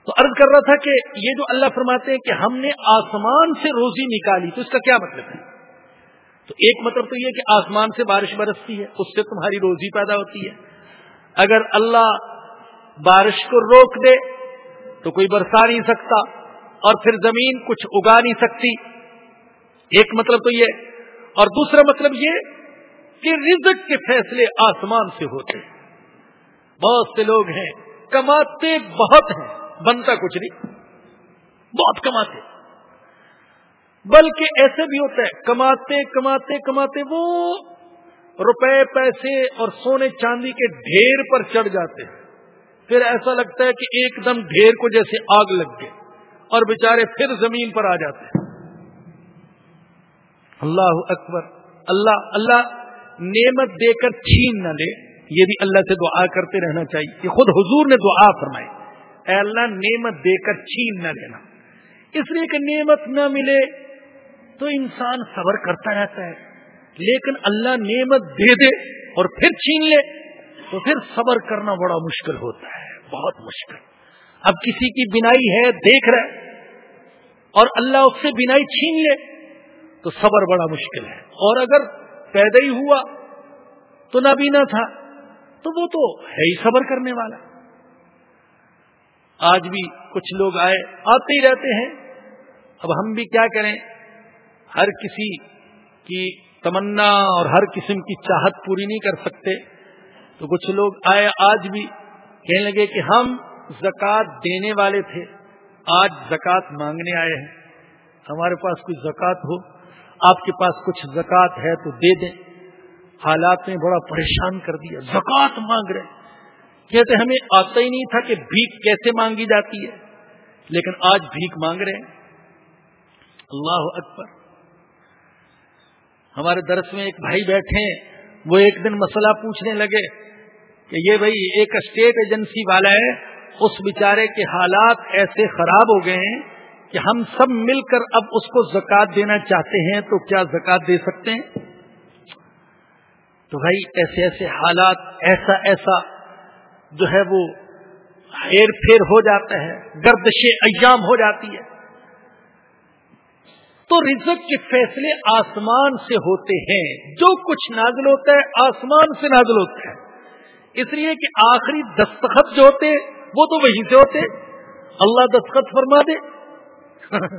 تو عرض کر رہا تھا کہ یہ جو اللہ فرماتے ہیں کہ ہم نے آسمان سے روزی نکالی، تو اس کا کیا مطلب ہے؟ تو ایک مطلب تو یہ کہ آسمان سے بارش برستی ہے، اس سے تمہاری روزی پیدا ہوتی ہے۔ اگر اللہ بارش کو روک دے تو کوئی برسا نہیں سکتا اور پھر زمین کچھ اگا نہیں سکتی۔ ایک مطلب تو یہ۔ اور دوسرا مطلب یہ کہ رزق کے فیصلے آسمان سے ہوتے۔ ہیں بہت سے لوگ ہیں، کماتے بہت ہیں۔ بنتا کچھ نہیں۔ بہت کماتے۔ بلکہ ایسے بھی ہوتا ہے، کماتے کماتے کماتے وہ روپے، پیسے اور سونے چاندی کے ڈھیر پر چڑھ جاتے۔ ہیں پھر ایسا لگتا ہے کہ ایک دم ڈھیر کو جیسے آگ لگ گئے اور بےچارے پھر زمین پر آ جاتے۔ ہیں اللہ اکبر۔ اللہ اللہ نعمت دے کر چھین نہ لے۔ یہ بھی اللہ سے دعا کرتے رہنا چاہیے۔ کہ خود حضور نے دعا فرمائی۔ اے اللہ، نعمت دے کر چھین نہ لینا۔ اس لیے کہ نعمت نہ ملے تو انسان صبر کرتا رہتا ہے۔ لیکن اللہ نعمت دے دے اور پھر چھین لے تو پھر صبر کرنا بڑا مشکل ہوتا ہے، بہت مشکل۔ اب کسی کی بینائی ہے، دیکھ رہے اور اللہ اس سے بینائی چھین لے تو صبر بڑا مشکل ہے۔ اور اگر پیدا ہی ہوا تو نابینا تھا تو وہ تو ہے ہی صبر کرنے والا۔ آج بھی کچھ لوگ آئے، آتے ہی رہتے ہیں۔ اب ہم بھی کیا کریں؟ ہر کسی کی تمنا اور ہر قسم کی چاہت پوری نہیں کر سکتے۔ تو کچھ لوگ آئے آج بھی، کہنے لگے کہ ہم زکوٰۃ دینے والے تھے۔ آج زکوٰۃ مانگنے آئے ہیں۔ ہمارے پاس کوئی زکوٰۃ ہو، آپ کے پاس کچھ زکوٰۃ ہے تو دے دیں۔ حالات نے بڑا پریشان کر دیا، زکوٰۃ مانگ رہے کہتے ہمیں آتا ہی نہیں تھا کہ بھیک کیسے مانگی جاتی ہے۔ لیکن آج بھیک مانگ رہے ہیں۔ اللہ اکبر۔ ہمارے درس میں ایک بھائی بیٹھے ہیں، وہ ایک دن مسئلہ پوچھنے لگے کہ یہ بھائی ایک اسٹیٹ ایجنسی والا ہے، اس بیچارے کے حالات ایسے خراب ہو گئے ہیں کہ ہم سب مل کر اب اس کو زکات دینا چاہتے ہیں، تو کیا زکات دے سکتے ہیں؟ تو بھائی ایسے ایسے حالات، ایسا ایسا جو ہے وہ ہیر پھیر ہو جاتا ہے، گردش ایام ہو جاتی ہے۔ تو رزق کے فیصلے آسمان سے ہوتے ہیں۔ جو کچھ نازل ہوتا ہے، آسمان سے نازل ہوتا ہے۔ اس لیے کہ آخری دستخط جو ہوتے، وہ تو وہیں سے ہوتے۔ اللہ دستخط فرما دے۔ [LAUGHS]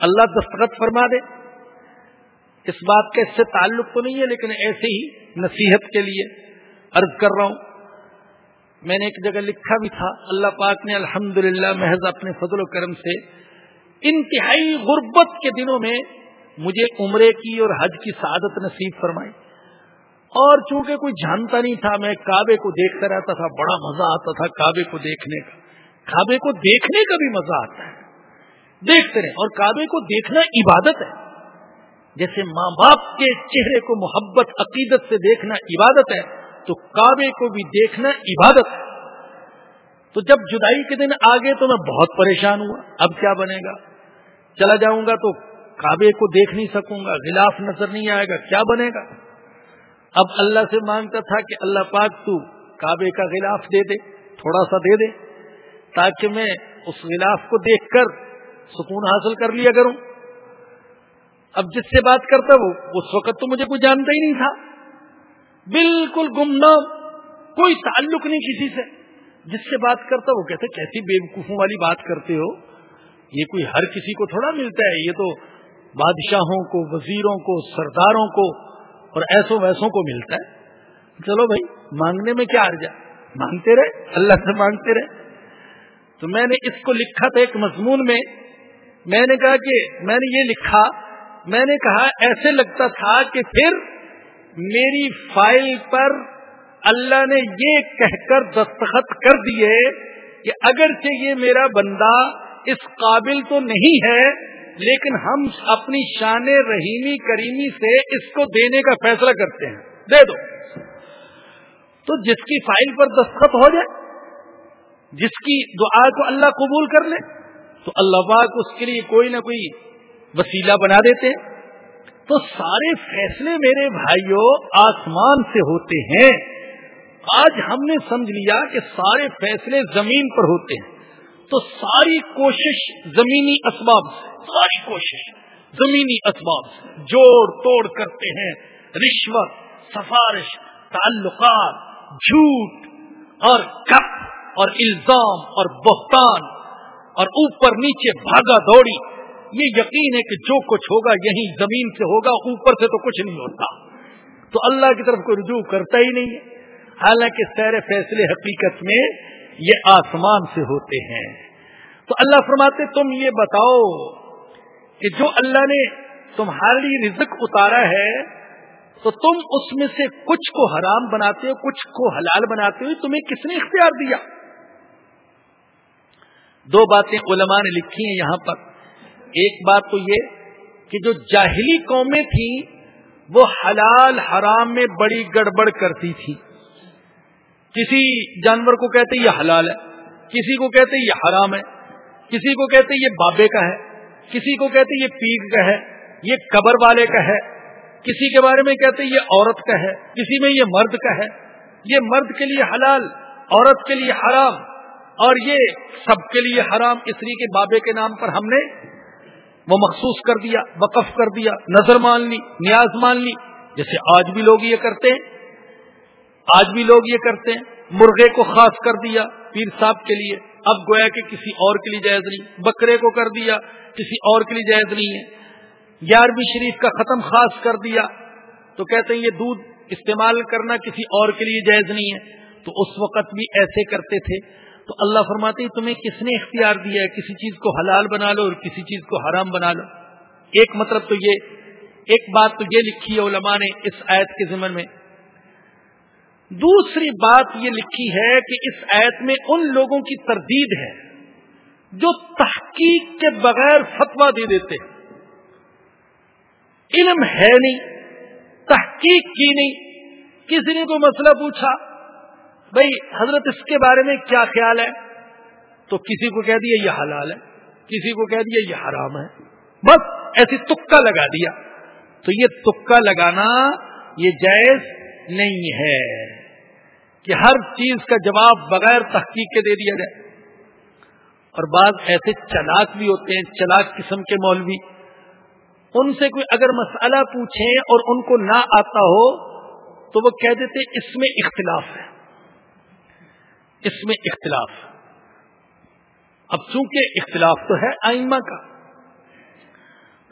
اللہ دستخط فرما دے۔ اس بات کا اس سے تعلق تو نہیں ہے، لیکن ایسے ہی نصیحت کے لیے عرض کر رہا ہوں۔ میں نے ایک جگہ لکھا بھی تھا، اللہ پاک نے الحمدللہ محض اپنے فضل و کرم سے انتہائی غربت کے دنوں میں مجھے عمرے کی اور حج کی سعادت نصیب فرمائی۔ اور چونکہ کوئی جانتا نہیں تھا، میں کعبے کو دیکھتا رہتا تھا، بڑا مزہ آتا تھا کعبے کو دیکھنے کا۔ کعبے کو دیکھنے کا بھی مزہ آتا ہے۔ دیکھتے رہے اور کعبے کو دیکھنا عبادت ہے۔ جیسے ماں باپ کے چہرے کو محبت، عقیدت سے دیکھنا عبادت ہے تو کعبے کو بھی دیکھنا عبادت ہے۔ تو جب جدائی کے دن آگے تو میں بہت پریشان ہوا۔ اب کیا بنے گا؟ چلا جاؤں گا تو کعبے کو دیکھ نہیں سکوں گا، غلاف نظر نہیں آئے گا۔ کیا بنے گا؟ اب اللہ سے مانگتا تھا کہ اللہ پاک تو کعبے کا غلاف دے دے، تھوڑا سا دے دے، تاکہ میں اس غلاف کو دیکھ کر سکون حاصل کر لیا کروں۔ اب جس سے بات کرتا وہ، اس وقت تو مجھے کوئی جانتا ہی نہیں تھا۔ بالکل گمنام، کوئی تعلق نہیں کسی سے۔ جس سے بات کرتا وہ کہتے کیسی بے وقوفوں والی بات کرتے ہو؟ یہ کوئی ہر کسی کو تھوڑا ملتا ہے، یہ تو بادشاہوں کو، وزیروں کو، سرداروں کو اور ایسوں ویسوں کو ملتا ہے۔ چلو بھائی، مانگنے میں کیا ارجا مانگتے رہے، اللہ سے مانگتے رہے۔ تو میں نے اس کو لکھا تھا ایک مضمون میں۔ میں نے کہا کہ، میں نے یہ لکھا، میں نے کہا ایسے لگتا تھا کہ پھر میری فائل پر اللہ نے یہ کہہ کر دستخط کر دیے کہ اگرچہ یہ میرا بندہ اس قابل تو نہیں ہے، لیکن ہم اپنی شان رحیمی کریمی سے اس کو دینے کا فیصلہ کرتے ہیں۔ دے دو۔ تو جس کی فائل پر دستخط ہو جائے، جس کی دعا کو اللہ قبول کر لے، تو اللہ پاک اس کے لیے کوئی نہ کوئی وسیلہ بنا دیتے ہیں۔ تو سارے فیصلے میرے بھائیوں آسمان سے ہوتے ہیں۔ آج ہم نے سمجھ لیا کہ سارے فیصلے زمین پر ہوتے ہیں۔ تو ساری کوشش زمینی اسباب سے، ساری کوشش زمینی اسباب سے۔ جوڑ توڑ کرتے ہیں، رشوت، سفارش، تعلقات، جھوٹ اور کپ اور الزام اور بہتان اور اوپر نیچے بھاگا دوڑی۔ یہ یقین ہے کہ جو کچھ ہوگا یہی زمین سے ہوگا، اوپر سے تو کچھ نہیں ہوتا۔ تو اللہ کی طرف کوئی رجوع کرتا ہی نہیں ہے۔ حالانکہ سیر فیصلے حقیقت میں یہ آسمان سے ہوتے ہیں۔ تو اللہ فرماتے، تم یہ بتاؤ کہ جو اللہ نے تمہارے لیے رزق اتارا ہے، تو تم اس میں سے کچھ کو حرام بناتے ہو، کچھ کو حلال بناتے ہو، تمہیں کس نے اختیار دیا؟ دو باتیں علماء نے لکھی ہیں یہاں پر۔ ایک بات تو یہ کہ جو جاہلی قومیں تھیں، وہ حلال حرام میں بڑی گڑبڑ کرتی تھی کسی جانور کو کہتے یہ حلال ہے، کسی کو کہتے یہ حرام ہے، کسی کو کہتے یہ بابے کا ہے، کسی کو کہتے یہ پیگ کا ہے، یہ قبر والے کا ہے، کسی کے بارے میں کہتے یہ عورت کا ہے، کسی میں یہ مرد کا ہے۔ یہ مرد کے لیے حلال، عورت کے لیے حرام، اور یہ سب کے لیے حرام۔ اس لیے کہ بابے کے نام پر ہم نے وہ مخصوص کر دیا، وقف کر دیا، نظر مان لی، نیاز مان لی۔ جیسے آج بھی لوگ یہ کرتے ہیں، آج بھی لوگ یہ کرتے ہیں۔ مرغے کو خاص کر دیا پیر صاحب کے لیے۔ اب گویا کہ کسی اور کے لیے جائز نہیں۔ بکرے کو کر دیا، کسی اور کے لیے جائز نہیں ہے۔ گیارہویں شریف کا ختم خاص کر دیا۔ تو کہتے ہیں یہ دودھ استعمال کرنا کسی اور کے لیے جائز نہیں ہے۔ تو اس وقت بھی ایسے کرتے تھے۔ تو اللہ فرماتے تمہیں کس نے اختیار دیا ہے؟ کسی چیز کو حلال بنا لو اور کسی چیز کو حرام بنا لو. ایک مطلب تو یہ، ایک بات تو یہ لکھی ہے علماء نے اس آیت کے ذمن میں۔ دوسری بات یہ لکھی ہے کہ اس آیت میں ان لوگوں کی تردید ہے جو تحقیق کے بغیر فتوا دے دیتے علم ہے نہیں، تحقیق کی نہیں، کسی نے کوئی مسئلہ پوچھا بھائی حضرت اس کے بارے میں کیا خیال ہے؟ تو کسی کو کہہ دیا یہ حلال ہے، کسی کو کہہ دیا یہ حرام ہے۔ بس ایسی تکا لگا دیا۔ تو یہ تکا لگانا یہ جائز نہیں ہے کہ ہر چیز کا جواب بغیر تحقیق کے دے دیا جائے۔ اور بعض ایسے چلاک بھی ہوتے ہیں، چلاک قسم کے مولوی۔ ان سے کوئی اگر مسئلہ پوچھیں اور ان کو نہ آتا ہو تو وہ کہہ دیتے اس میں اختلاف ہے۔ اس میں اختلاف۔ اب چونکہ اختلاف تو ہے آئمہ کا،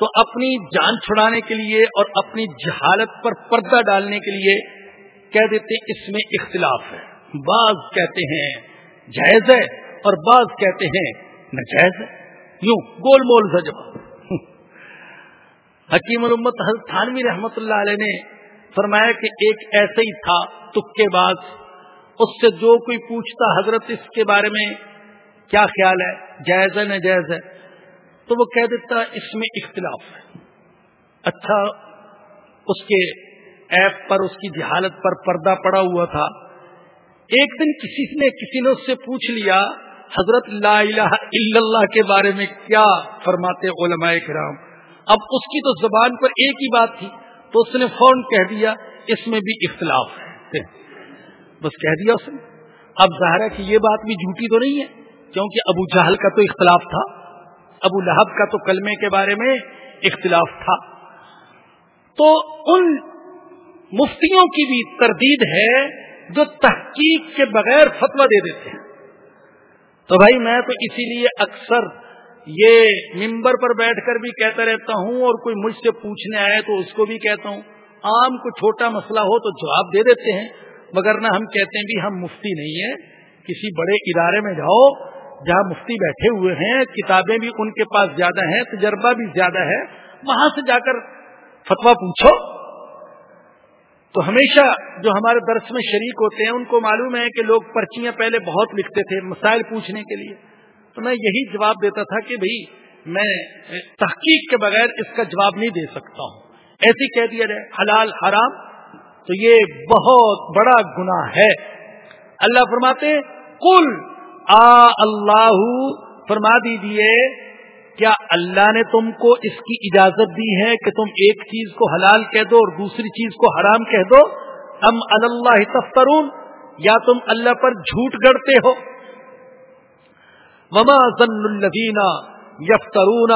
تو اپنی جان چھڑانے کے لیے اور اپنی جہالت پر پردہ ڈالنے کے لیے کہہ دیتے اس میں اختلاف ہے۔ بعض کہتے ہیں جائز ہے اور بعض کہتے ہیں نجائز ہے۔ یوں گول مول سا جب [LAUGHS] حکیم الامت حضرت تھانوی رحمت اللہ علیہ نے فرمایا کہ ایک ایسے ہی تھا تک بعد اس سے جو کوئی پوچھتا حضرت اس کے بارے میں کیا خیال ہے، جائز ہے نجائز ہے، تو وہ کہہ دیتا اس میں اختلاف ہے۔ اچھا اس کے ایپ پر، اس کی جہالت پر پردہ پڑا ہوا تھا۔ ایک دن کسی نے کسی نے اس سے پوچھ لیا، حضرت لا الہ الا اللہ کے بارے میں کیا فرماتے علماء کرام؟ اب اس کی تو زبان پر ایک ہی بات تھی، تو اس نے فون کہہ دیا، اس میں بھی اختلاف ہے۔ بس کہہ دیا اس نے۔ اب ظاہر ہے کہ یہ بات بھی جھوٹی تو نہیں ہے، کیونکہ ابو جہل کا تو اختلاف تھا۔ ابو لہب کا تو کلمے کے بارے میں اختلاف تھا۔ تو ان مفتیوں کی بھی تردید ہے جو تحقیق کے بغیر فتوا دے دیتے ہیں۔ تو بھائی میں تو اسی لیے اکثر یہ ممبر پر بیٹھ کر بھی کہتا رہتا ہوں اور کوئی مجھ سے پوچھنے آئے تو اس کو بھی کہتا ہوں۔ عام کو چھوٹا مسئلہ ہو تو جواب دے دیتے ہیں۔ مگر نہ ہم کہتے ہیں بھی ہم مفتی نہیں ہیں، کسی بڑے ادارے میں جاؤ جہاں مفتی بیٹھے ہوئے ہیں، کتابیں بھی ان کے پاس زیادہ ہیں، تجربہ بھی زیادہ ہے، وہاں سے جا کر فتوا پوچھو۔ تو ہمیشہ جو ہمارے درس میں شریک ہوتے ہیں، ان کو معلوم ہے کہ لوگ پرچیاں پہلے بہت لکھتے تھے مسائل پوچھنے کے لیے۔ تو میں یہی جواب دیتا تھا کہ بھائی میں تحقیق کے بغیر اس کا جواب نہیں دے سکتا ہوں۔ ایسی کہہ دیا جائے، حلال، حرام۔ تو یہ بہت بڑا گنا ہے۔ اللہ فرماتے کل آ اللہ، فرما دیجیے کیا اللہ نے تم کو اس کی اجازت دی ہے کہ تم ایک چیز کو حلال کہہ دو اور دوسری چیز کو حرام کہہ دو؟ ام اللہ تفترون، یا تم اللہ پر جھوٹ گڑتے ہو؟ وما ذن الدین یفترون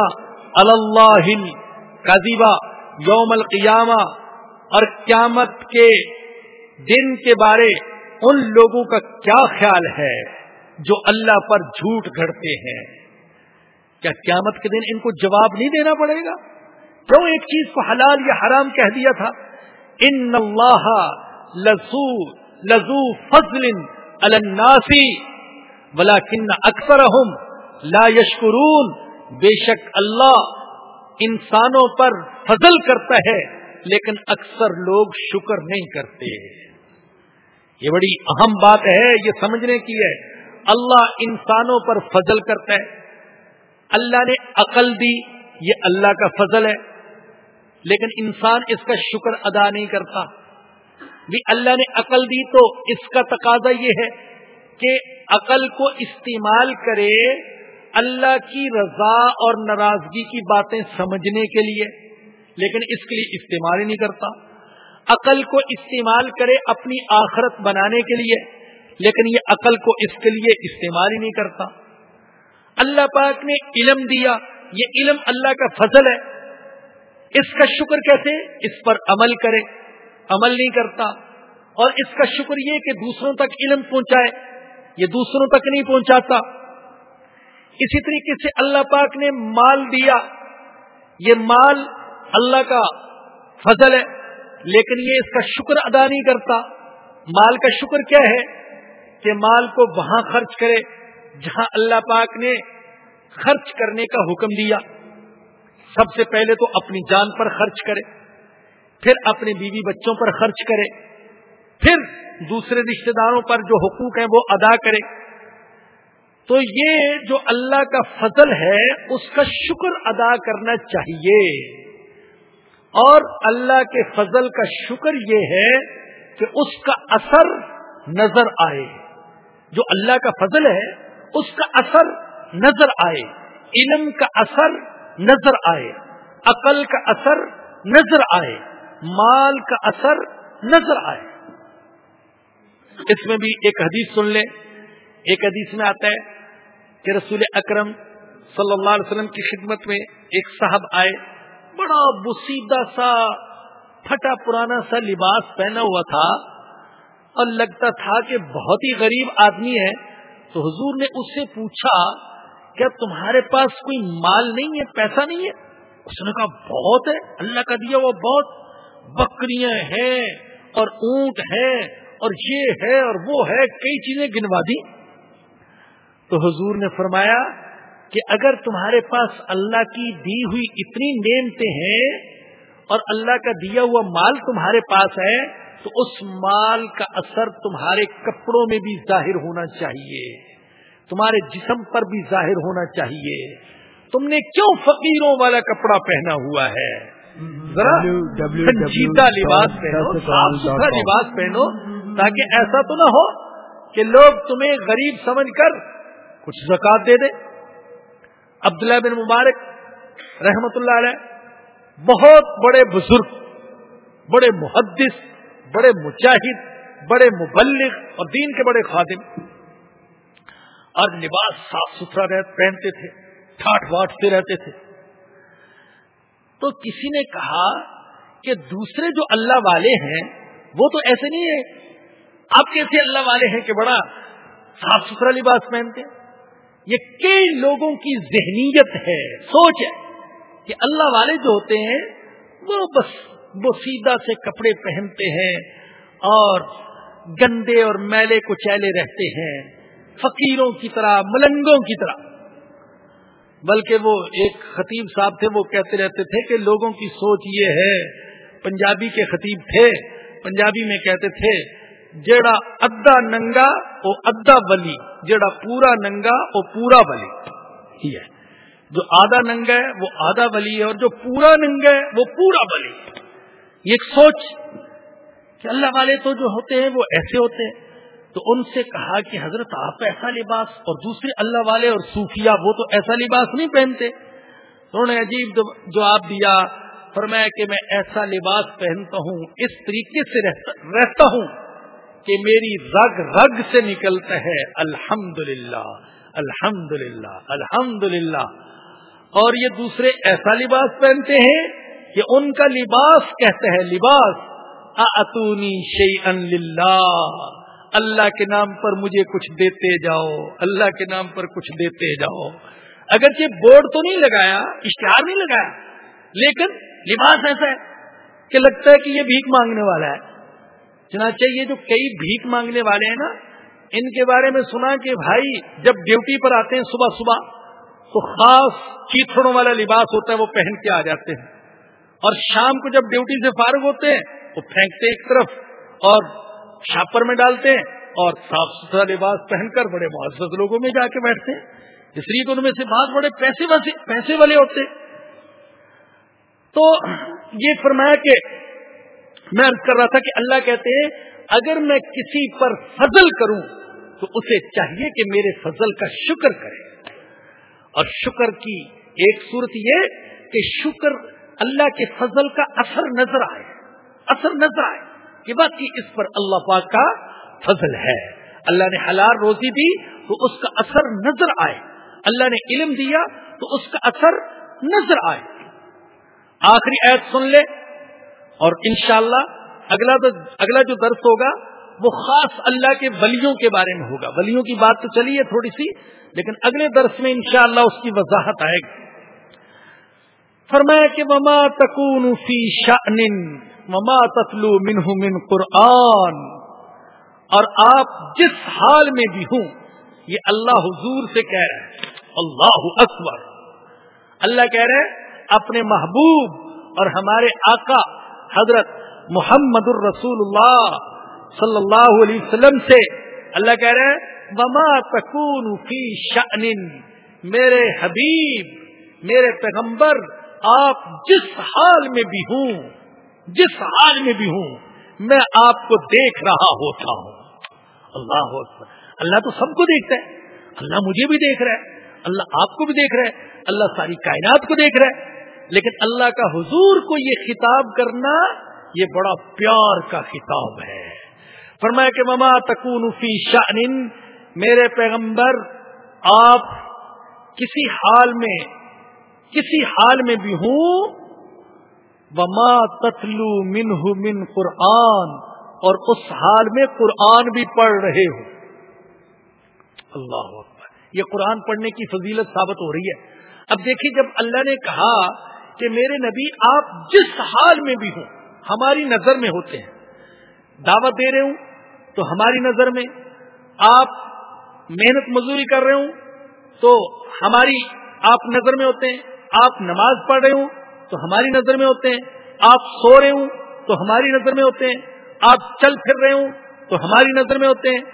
اللہ کذیبا یوم القیامہ اور قیامت کے دن کے بارے ان لوگوں کا کیا خیال ہے جو اللہ پر جھوٹ گھڑتے ہیں؟ کیا قیامت کے دن ان کو جواب نہیں دینا پڑے گا؟ کیوں ایک چیز کو حلال یا حرام کہہ دیا تھا؟ ان اللہ لزو لزو فضل الناسی ولاکن اکثر لا یشکرون، بے شک اللہ انسانوں پر فضل کرتا ہے۔ لیکن اکثر لوگ شکر نہیں کرتے یہ بڑی اہم بات ہے، یہ سمجھنے کی ہے۔ اللہ انسانوں پر فضل کرتا ہے۔ اللہ نے عقل دی، یہ اللہ کا فضل ہے۔ لیکن انسان اس کا شکر ادا نہیں کرتا۔ بھی اللہ نے عقل دی تو اس کا تقاضا یہ ہے کہ عقل کو استعمال کرے اللہ کی رضا اور ناراضگی کی باتیں سمجھنے کے لیے۔ لیکن اس کے لیے استعمال ہی نہیں کرتا۔ عقل کو استعمال کرے اپنی آخرت بنانے کے لیے، لیکن یہ عقل کو اس کے لیے استعمال ہی نہیں کرتا۔ اللہ پاک نے علم دیا، یہ علم اللہ کا فضل ہے۔ اس کا شکر کیسے؟ اس پر عمل کرے، عمل نہیں کرتا۔ اور اس کا شکر یہ کہ دوسروں تک علم پہنچائے، یہ دوسروں تک نہیں پہنچاتا۔ اسی طریقے سے اللہ پاک نے مال دیا۔ یہ مال اللہ کا فضل ہے، لیکن یہ اس کا شکر ادا نہیں کرتا۔ مال کا شکر کیا ہے؟ کہ مال کو وہاں خرچ کرے، جہاں اللہ پاک نے خرچ کرنے کا حکم دیا۔ سب سے پہلے تو اپنی جان پر خرچ کرے، پھر اپنے بیوی بچوں پر خرچ کرے، پھر دوسرے رشتے داروں پر جو حقوق ہیں وہ ادا کرے۔ تو یہ جو اللہ کا فضل ہے، اس کا شکر ادا کرنا چاہیے۔ اور اللہ کے فضل کا شکر یہ ہے کہ اس کا اثر نظر آئے۔ جو اللہ کا فضل ہے، اس کا اثر نظر آئے۔ علم کا اثر نظر آئے۔ عقل کا اثر نظر آئے۔ مال کا اثر نظر آئے۔ اس میں بھی ایک حدیث سن لیں۔ ایک حدیث میں آتا ہے کہ رسول اکرم صلی اللہ علیہ وسلم کی خدمت میں ایک صاحب آئے۔ بڑا بسیدہ سا پھٹا پرانا سا لباس پہنا ہوا تھا اور لگتا تھا کہ بہت ہی غریب آدمی ہے تو حضور نے اس سے پوچھا کیا تمہارے پاس کوئی مال نہیں ہے، پیسہ نہیں ہے؟ اس نے کہا، بہت ہے، اللہ کا دیا وہ بہت، بکریاں ہیں اور اونٹ ہے اور یہ ہے اور وہ ہے، کئی چیزیں گنوا دی۔ تو حضور نے فرمایا کہ اگر تمہارے پاس اللہ کی دی ہوئی اتنی نعمتیں ہیں اور اللہ کا دیا ہوا مال تمہارے پاس ہے، تو اس مال کا اثر تمہارے کپڑوں میں بھی ظاہر ہونا چاہیے، تمہارے جسم پر بھی ظاہر ہونا چاہیے۔ تم نے کیوں فقیروں والا کپڑا پہنا ہوا ہے؟ ذرا سنجیدہ لباس پہنو، صاف ستھرا لباس پہنو، تاکہ ایسا تو نہ ہو کہ لوگ تمہیں غریب سمجھ کر کچھ زکات دے دے عبداللہ بن مبارک رحمت اللہ علیہ، بہت بڑے بزرگ، بڑے محدث، بڑے مجاہد، بڑے مبلغ اور دین کے بڑے خادم۔ اور لباس صاف ستھرا پہنتے تھے، ٹھاٹ واٹ سے رہتے تھے۔ تو کسی نے کہا کہ دوسرے جو اللہ والے ہیں، وہ تو ایسے نہیں ہے آپ کیسے اللہ والے ہیں کہ بڑا صاف ستھرا لباس پہنتے؟ یہ کئی لوگوں کی ذہنیت ہے؟ سوچ ہے کہ اللہ والے جو ہوتے ہیں، وہ بس وہ سیدھا سے کپڑے پہنتے ہیں اور گندے اور میلے کو چیلے رہتے ہیں، فقیروں کی طرح، ملنگوں کی طرح۔ بلکہ وہ ایک خطیب صاحب تھے، وہ کہتے رہتے تھے کہ لوگوں کی سوچ یہ ہے، پنجابی کے خطیب تھے، پنجابی میں کہتے تھے جیڑا ادا ننگا وہ ادا بلی جیڑا پورا ننگا وہ پورا بلی ہے۔ جو آدھا ننگا ہے، وہ آدھا بلی ہے، اور جو پورا ننگا ہے، وہ پورا بلی یہ ایک سوچ کہ اللہ والے تو جو ہوتے ہیں، وہ ایسے ہوتے ہیں۔ تو ان سے کہا کہ حضرت آپ ایسا لباس، اور دوسرے اللہ والے اور صوفیہ وہ تو ایسا لباس نہیں پہنتے۔ انہوں نے عجیب جواب دیا، فرمایا کہ میں ایسا لباس پہنتا ہوں، اس طریقے سے رہتا ہوں۔ کہ میری رگ رگ سے نکلتا ہے الحمد للہ الحمد للہ الحمد للہ اور یہ دوسرے ایسا لباس پہنتے ہیں کہ ان کا لباس کہتے ہیں لباس اتونی شی ان اللہ کے نام پر مجھے کچھ دیتے جاؤ، اللہ کے نام پر کچھ دیتے جاؤ۔ اگرچہ بورڈ تو نہیں لگایا، اشتہار نہیں لگایا، لیکن لباس ایسا ہے کہ لگتا ہے کہ یہ بھیک مانگنے والا ہے۔ چنانچہ یہ جو کئی بھیک مانگنے والے ہیں نا، ان کے بارے میں سنا کہ بھائی، جب ڈیوٹی پر آتے ہیں صبح صبح، تو خاص چیتڑوں والا لباس ہوتا ہے، وہ پہن کے آ جاتے ہیں۔ اور شام کو جب ڈیوٹی سے فارغ ہوتے ہیں، وہ پھینکتے ایک طرف اور شاپر میں ڈالتے ہیں اور صاف ستھرا لباس پہن کر بڑے معزز لوگوں میں جا کے بیٹھتے ہیں۔ اس لیے ان میں سے بہت بڑے پیسے پیسے والے ہوتے تو یہ فرمایا کہ میں عرض کر رہا تھا کہ اللہ کہتے ہیں، اگر میں کسی پر فضل کروں، تو اسے چاہیے کہ میرے فضل کا شکر کرے۔ اور شکر کی ایک صورت یہ کہ شکر اللہ کے فضل کا اثر نظر آئے۔ اثر نظر آئے کہ باقی اس پر اللہ پاک کا فضل ہے۔ اللہ نے حلال روزی دی تو اس کا اثر نظر آئے۔ اللہ نے علم دیا تو اس کا اثر نظر آئے۔ آخری عید سن لے۔ اور انشاءاللہ اگلا اگلا جو درس ہوگا وہ خاص اللہ کے ولیوں کے بارے میں ہوگا۔ ولیوں کی بات تو چلی ہے تھوڑی سی، لیکن اگلے درس میں انشاءاللہ اس کی وضاحت آئے گی۔ فرمایا کہ مما تکون فی شأن مما تتلو منہ من قرآن۔ اور آپ جس حال میں بھی ہوں، یہ اللہ حضور سے کہہ رہے ہیں۔ اللہ اکبر۔ اللہ کہہ رہے ہیں، اپنے محبوب اور ہمارے آقا حضرت محمد الرسول اللہ صلی اللہ علیہ وسلم سے اللہ کہہ رہے ہیں، وما تکون فی شأن، میرے حبیب، میرے پیغمبر، آپ جس حال میں بھی ہوں، جس حال میں بھی ہوں، میں آپ کو دیکھ رہا ہوتا ہوں۔ اللہ اللہ تو سب کو دیکھتا ہے۔ اللہ مجھے بھی دیکھ رہا ہے۔ اللہ آپ کو بھی دیکھ رہا ہے۔ اللہ ساری کائنات کو دیکھ رہا ہے۔ لیکن اللہ کا حضور کو یہ خطاب کرنا یہ بڑا پیار کا خطاب ہے۔ فرمایا کہ مما تکون فی شان میرے پیغمبر، آپ کسی حال میں، کسی حال میں بھی ہوں۔ وما تتلو منہ من قرآن، اور اس حال میں قرآن بھی پڑھ رہے ہو۔ اللہ یہ قرآن پڑھنے کی فضیلت ثابت ہو رہی ہے۔ اب دیکھیے، جب اللہ نے کہا کہ میرے نبی آپ جس حال میں بھی ہوں، ہماری نظر میں ہوتے ہیں۔ دعوت دے رہے ہوں تو ہماری نظر میں۔ آپ محنت مزدوری کر رہے ہوں تو ہماری آپ نظر میں ہوتے ہیں۔ آپ نماز پڑھ رہے ہوں تو ہماری نظر میں ہوتے ہیں۔ آپ سو رہے ہوں تو ہماری نظر میں ہوتے ہیں۔ آپ چل پھر رہے ہوں تو ہماری نظر میں ہوتے ہیں۔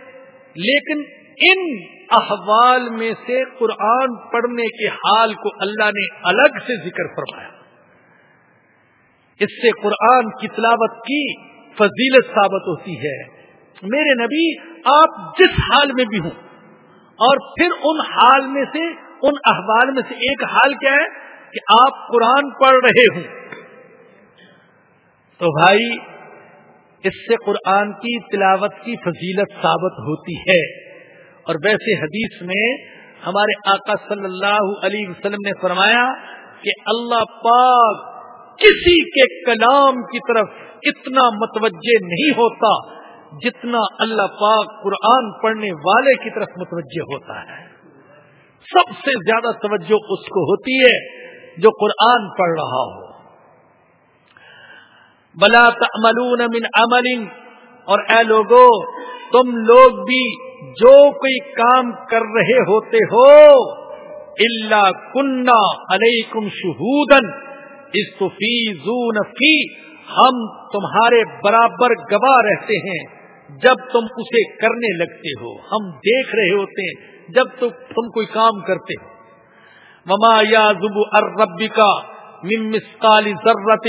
لیکن ان احوال میں سے قرآن پڑھنے کے حال کو اللہ نے الگ سے ذکر فرمایا۔ اس سے قرآن کی تلاوت کی فضیلت ثابت ہوتی ہے۔ میرے نبی، آپ جس حال میں بھی ہوں، اور پھر ان حال میں سے، ان احوال میں سے ایک حال کیا ہے کہ آپ قرآن پڑھ رہے ہوں۔ تو بھائی، اس سے قرآن کی تلاوت کی فضیلت ثابت ہوتی ہے۔ اور ویسے حدیث میں ہمارے آقا صلی اللہ علیہ وسلم نے فرمایا کہ اللہ پاک کسی کے کلام کی طرف اتنا متوجہ نہیں ہوتا جتنا اللہ پاک قرآن پڑھنے والے کی طرف متوجہ ہوتا ہے۔ سب سے زیادہ توجہ اس کو ہوتی ہے جو قرآن پڑھ رہا ہو۔ بلا تعملون من عمل، اور اے لوگو، تم لوگ بھی جو کوئی کام کر رہے ہوتے ہو اللہ کنہ علیکم شہودن استفیزون فی ہم تمہارے برابر گواہ رہتے ہیں۔ جب تم اسے کرنے لگتے ہو، ہم دیکھ رہے ہوتے ہیں۔ جب تم کوئی کام کرتے ہو۔ مما یا زبو اربی کا ممسکالی ضرورت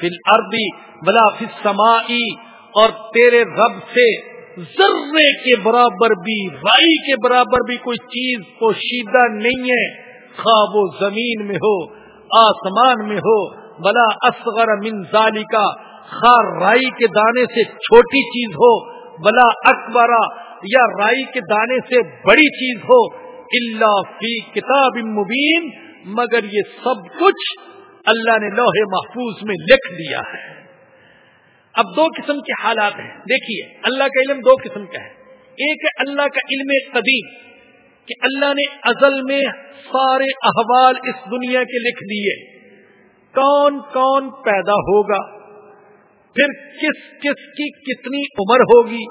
فل اربی بلا فسمائی اور تیرے رب سے ذرے کے برابر بھی، رائی کے برابر بھی کوئی چیز پوشیدہ نہیں ہے۔ خواب و زمین میں ہو، آسمان میں ہو بلا اصغر من ذالی کا خار رائی کے دانے سے چھوٹی چیز ہو بلا اکبرا یا رائی کے دانے سے بڑی چیز ہو۔ اللہ فی کتاب مبین، مگر یہ سب کچھ اللہ نے لوہے محفوظ میں لکھ دیا ہے۔ اب دو قسم کے حالات ہیں۔ دیکھیے، اللہ کا علم دو قسم کا ہے۔ ایک ہے اللہ کا علم قدیم، کہ اللہ نے ازل میں سارے احوال اس دنیا کے لکھ دیے۔ کون کون پیدا ہوگا؟ پھر کس کس کی کتنی عمر ہوگی؟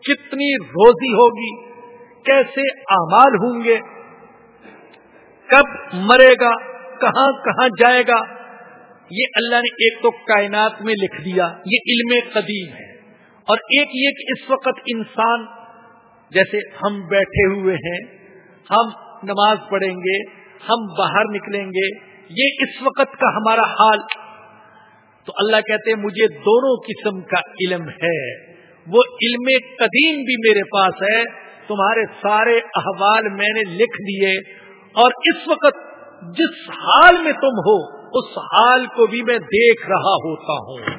کتنی روزی ہوگی؟ کیسے اعمال ہوں گے؟ کب مرے گا؟ کہاں کہاں جائے گا؟ یہ اللہ نے ایک تو کائنات میں لکھ دیا، یہ علم قدیم ہے۔ اور ایک یہ کہ اس وقت انسان، جیسے ہم بیٹھے ہوئے ہیں، ہم نماز پڑھیں گے، ہم باہر نکلیں گے، یہ اس وقت کا ہمارا حال۔ تو اللہ کہتے ہیں، مجھے دونوں قسم کا علم ہے۔ وہ علم قدیم بھی میرے پاس ہے، تمہارے سارے احوال میں نے لکھ دیے۔ اور اس وقت جس حال میں تم ہو اس حال کو بھی میں دیکھ رہا ہوتا ہوں۔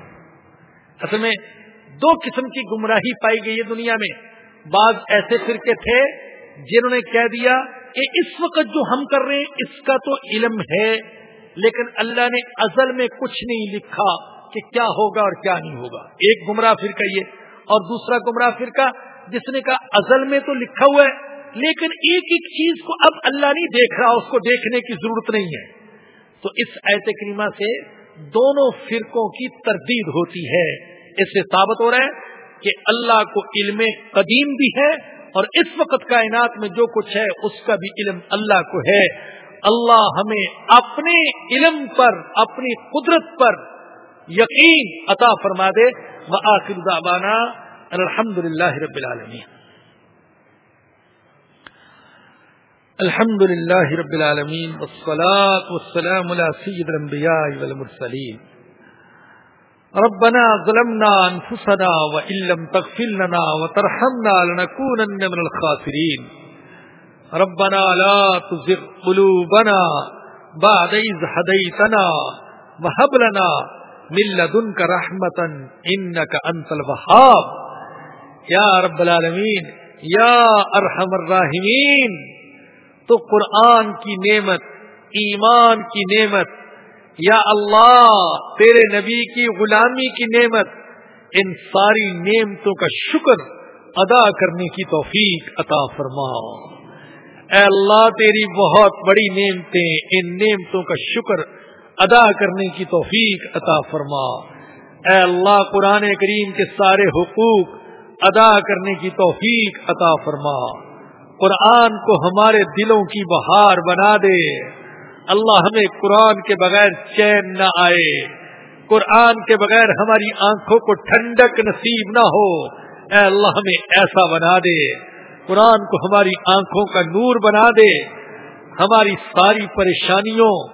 اصل میں دو قسم کی گمراہی پائی گئی ہے دنیا میں۔ بعض ایسے فرقے تھے جنہوں نے کہہ دیا کہ اس وقت جو ہم کر رہے ہیں، اس کا تو علم ہے، لیکن اللہ نے ازل میں کچھ نہیں لکھا کہ کیا ہوگا اور کیا نہیں ہوگا۔ ایک گمراہ فرقہ یہ، اور دوسرا گمراہ فرقہ جس نے کہا ازل میں تو لکھا ہوا ہے، لیکن ایک ایک چیز کو اب اللہ نہیں دیکھ رہا، اس کو دیکھنے کی ضرورت نہیں ہے۔ تو اس ایت کریمہ سے دونوں فرقوں کی تردید ہوتی ہے۔ اس سے ثابت ہو رہا ہے کہ اللہ کو علم قدیم بھی ہے اور اس وقت کائنات میں جو کچھ ہے، اس کا بھی علم اللہ کو ہے۔ اللہ ہمیں اپنے علم پر، اپنی قدرت پر یقین عطا فرما دے۔ وآخر دعوانا الحمد للہ رب العالمین۔ الحمد للہ رب العالمین والصلاة والسلام على سید الانبیاء والمرسلین ربنا ظلمنا انفسنا وإن لم تغفر لنا وترحمنا لنكونن من الخاسرين. ربنا لا تزغ قلوبنا بعد إذ هديتنا وهب لنا من لدنك رحمة إنك أنت الوهاب. یا رب العالمین یا ارحم الراحمین تو قرآن کی نعمت، ایمان کی نعمت، یا اللہ، تیرے نبی کی غلامی کی نعمت، ان ساری نعمتوں کا شکر ادا کرنے کی توفیق عطا فرما۔ اے اللہ، تیری بہت بڑی نعمتیں ان نعمتوں کا شکر ادا کرنے کی توفیق عطا فرما۔ اے اللہ، قرآن کریم کے سارے حقوق ادا کرنے کی توفیق عطا فرما۔ قرآن کو ہمارے دلوں کی بہار بنا دے۔ اللہ ہمیں قرآن کے بغیر چین نہ آئے۔ قرآن کے بغیر ہماری آنکھوں کو ٹھنڈک نصیب نہ ہو۔ اے اللہ ہمیں ایسا بنا دے۔ قرآن کو ہماری آنکھوں کا نور بنا دے۔ ہماری ساری پریشانیوں،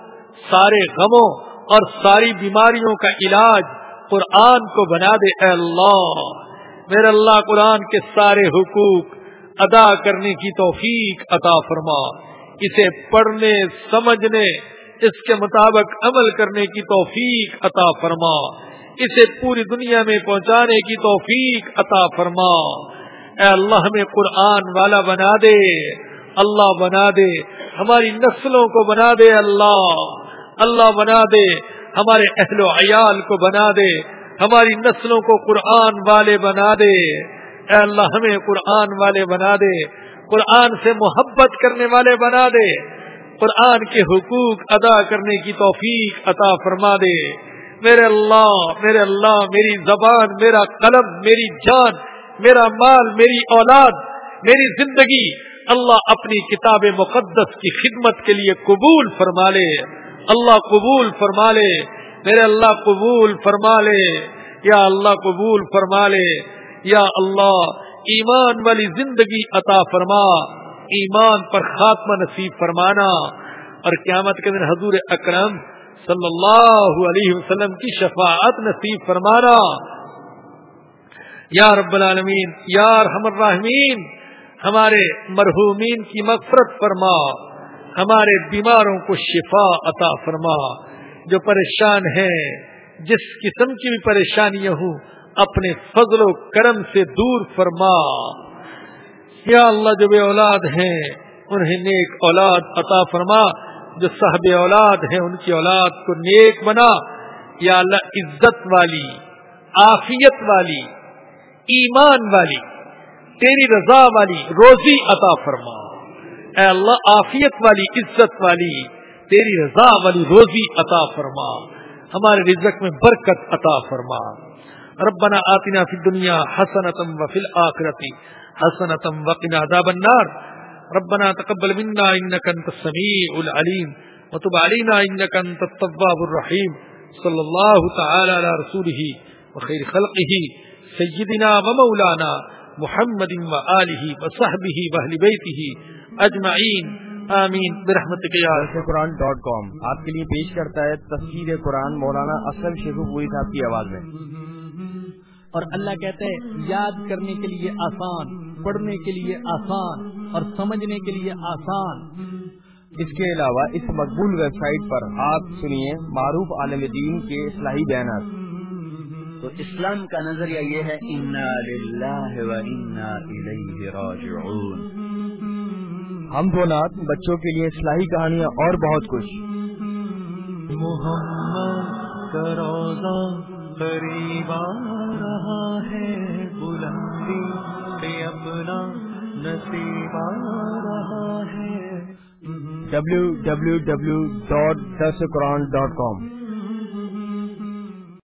سارے غموں اور ساری بیماریوں کا علاج قرآن کو بنا دے۔ اے اللہ، میرے اللہ، قرآن کے سارے حقوق ادا کرنے کی توفیق عطا فرما۔ اسے پڑھنے، سمجھنے، اس کے مطابق عمل کرنے کی توفیق عطا فرما۔ اسے پوری دنیا میں پہنچانے کی توفیق عطا فرما۔ اے اللہ، ہمیں قرآن والا بنا دے۔ اللہ بنا دے۔ ہماری نسلوں کو بنا دے اللہ۔ اللہ بنا دے۔ ہمارے اہل و عیال کو بنا دے۔ ہماری نسلوں کو قرآن والے بنا دے۔ اے اللہ ہمیں قرآن والے بنا دے، قرآن سے محبت کرنے والے بنا دے۔ قرآن کے حقوق ادا کرنے کی توفیق عطا فرما دے۔ میرے اللہ میرے اللہ، میری زبان، میرا قلم، میری جان، میرا مال، میری اولاد، میری زندگی۔ اللہ اپنی کتاب مقدس کی خدمت کے لیے قبول فرما لے۔ اللہ قبول فرما لے۔ میرے اللہ قبول فرما لے۔ یا اللہ قبول فرما لے۔ یا اللہ، ایمان والی زندگی عطا فرما، ایمان پر خاتمہ نصیب فرمانا۔ اور قیامت کے دن حضور اکرم صلی اللہ علیہ وسلم کی شفاعت نصیب فرمانا۔ یا رب العالمین، یا رحم الرحمین ہمارے مرحومین کی مغفرت فرما۔ ہمارے بیماروں کو شفا عطا فرما۔ جو پریشان ہیں، جس قسم کی بھی پریشانیاں ہوں اپنے فضل و کرم سے دور فرما۔ یا اللہ جو بے اولاد ہیں، انہیں نیک اولاد عطا فرما۔ جو صاحب اولاد ہیں، ان کی اولاد کو نیک بنا۔ یا اللہ، عزت والی آفیت والی، ایمان والی، تیری رضا والی، روزی عطا فرما۔ اے اللہ آفیت والی، عزت والی، تیری رضا والی، روزی عطا فرما۔ ہمارے رزق میں برکت عطا فرما۔ ربنا آتنا فی الدنیا حسنتم وفی الاخرتی حسنتم وقنا عذاب النار. ربنا تقبل منا انك انت السميع العليم وتب علينا انك انت التواب الرحيم صلى الله تعالى على رسوله وخير خلقه سيدنا ومولانا محمد وآله وصحبه واهل بيته اجمعين آمین. برحمت قرآن ڈاٹ کام آپ کے لیے پیش کرتا ہے تفصیل قرآن مولانا اسلم شیخ پوری صاحب کی آواز میں. اور اللہ کہتے ہیں یاد کرنے کے لیے آسان پڑھنے کے لیے آسان اور سمجھنے کے لیے آسان. اس کے علاوہ اس مقبول ویب سائٹ پر آپ سنیے معروف عالم دین کے اصلاحی بیانات۔ تو اسلام کا نظریہ یہ ہے ہم دو نات بچوں کے لیے اصلاحی کہانیاں اور بہت کچھ۔ محمد کروزہ قریب آ رہا ہے بلندی پہ اپنا نصیب آ رہا ہے۔ ڈبلو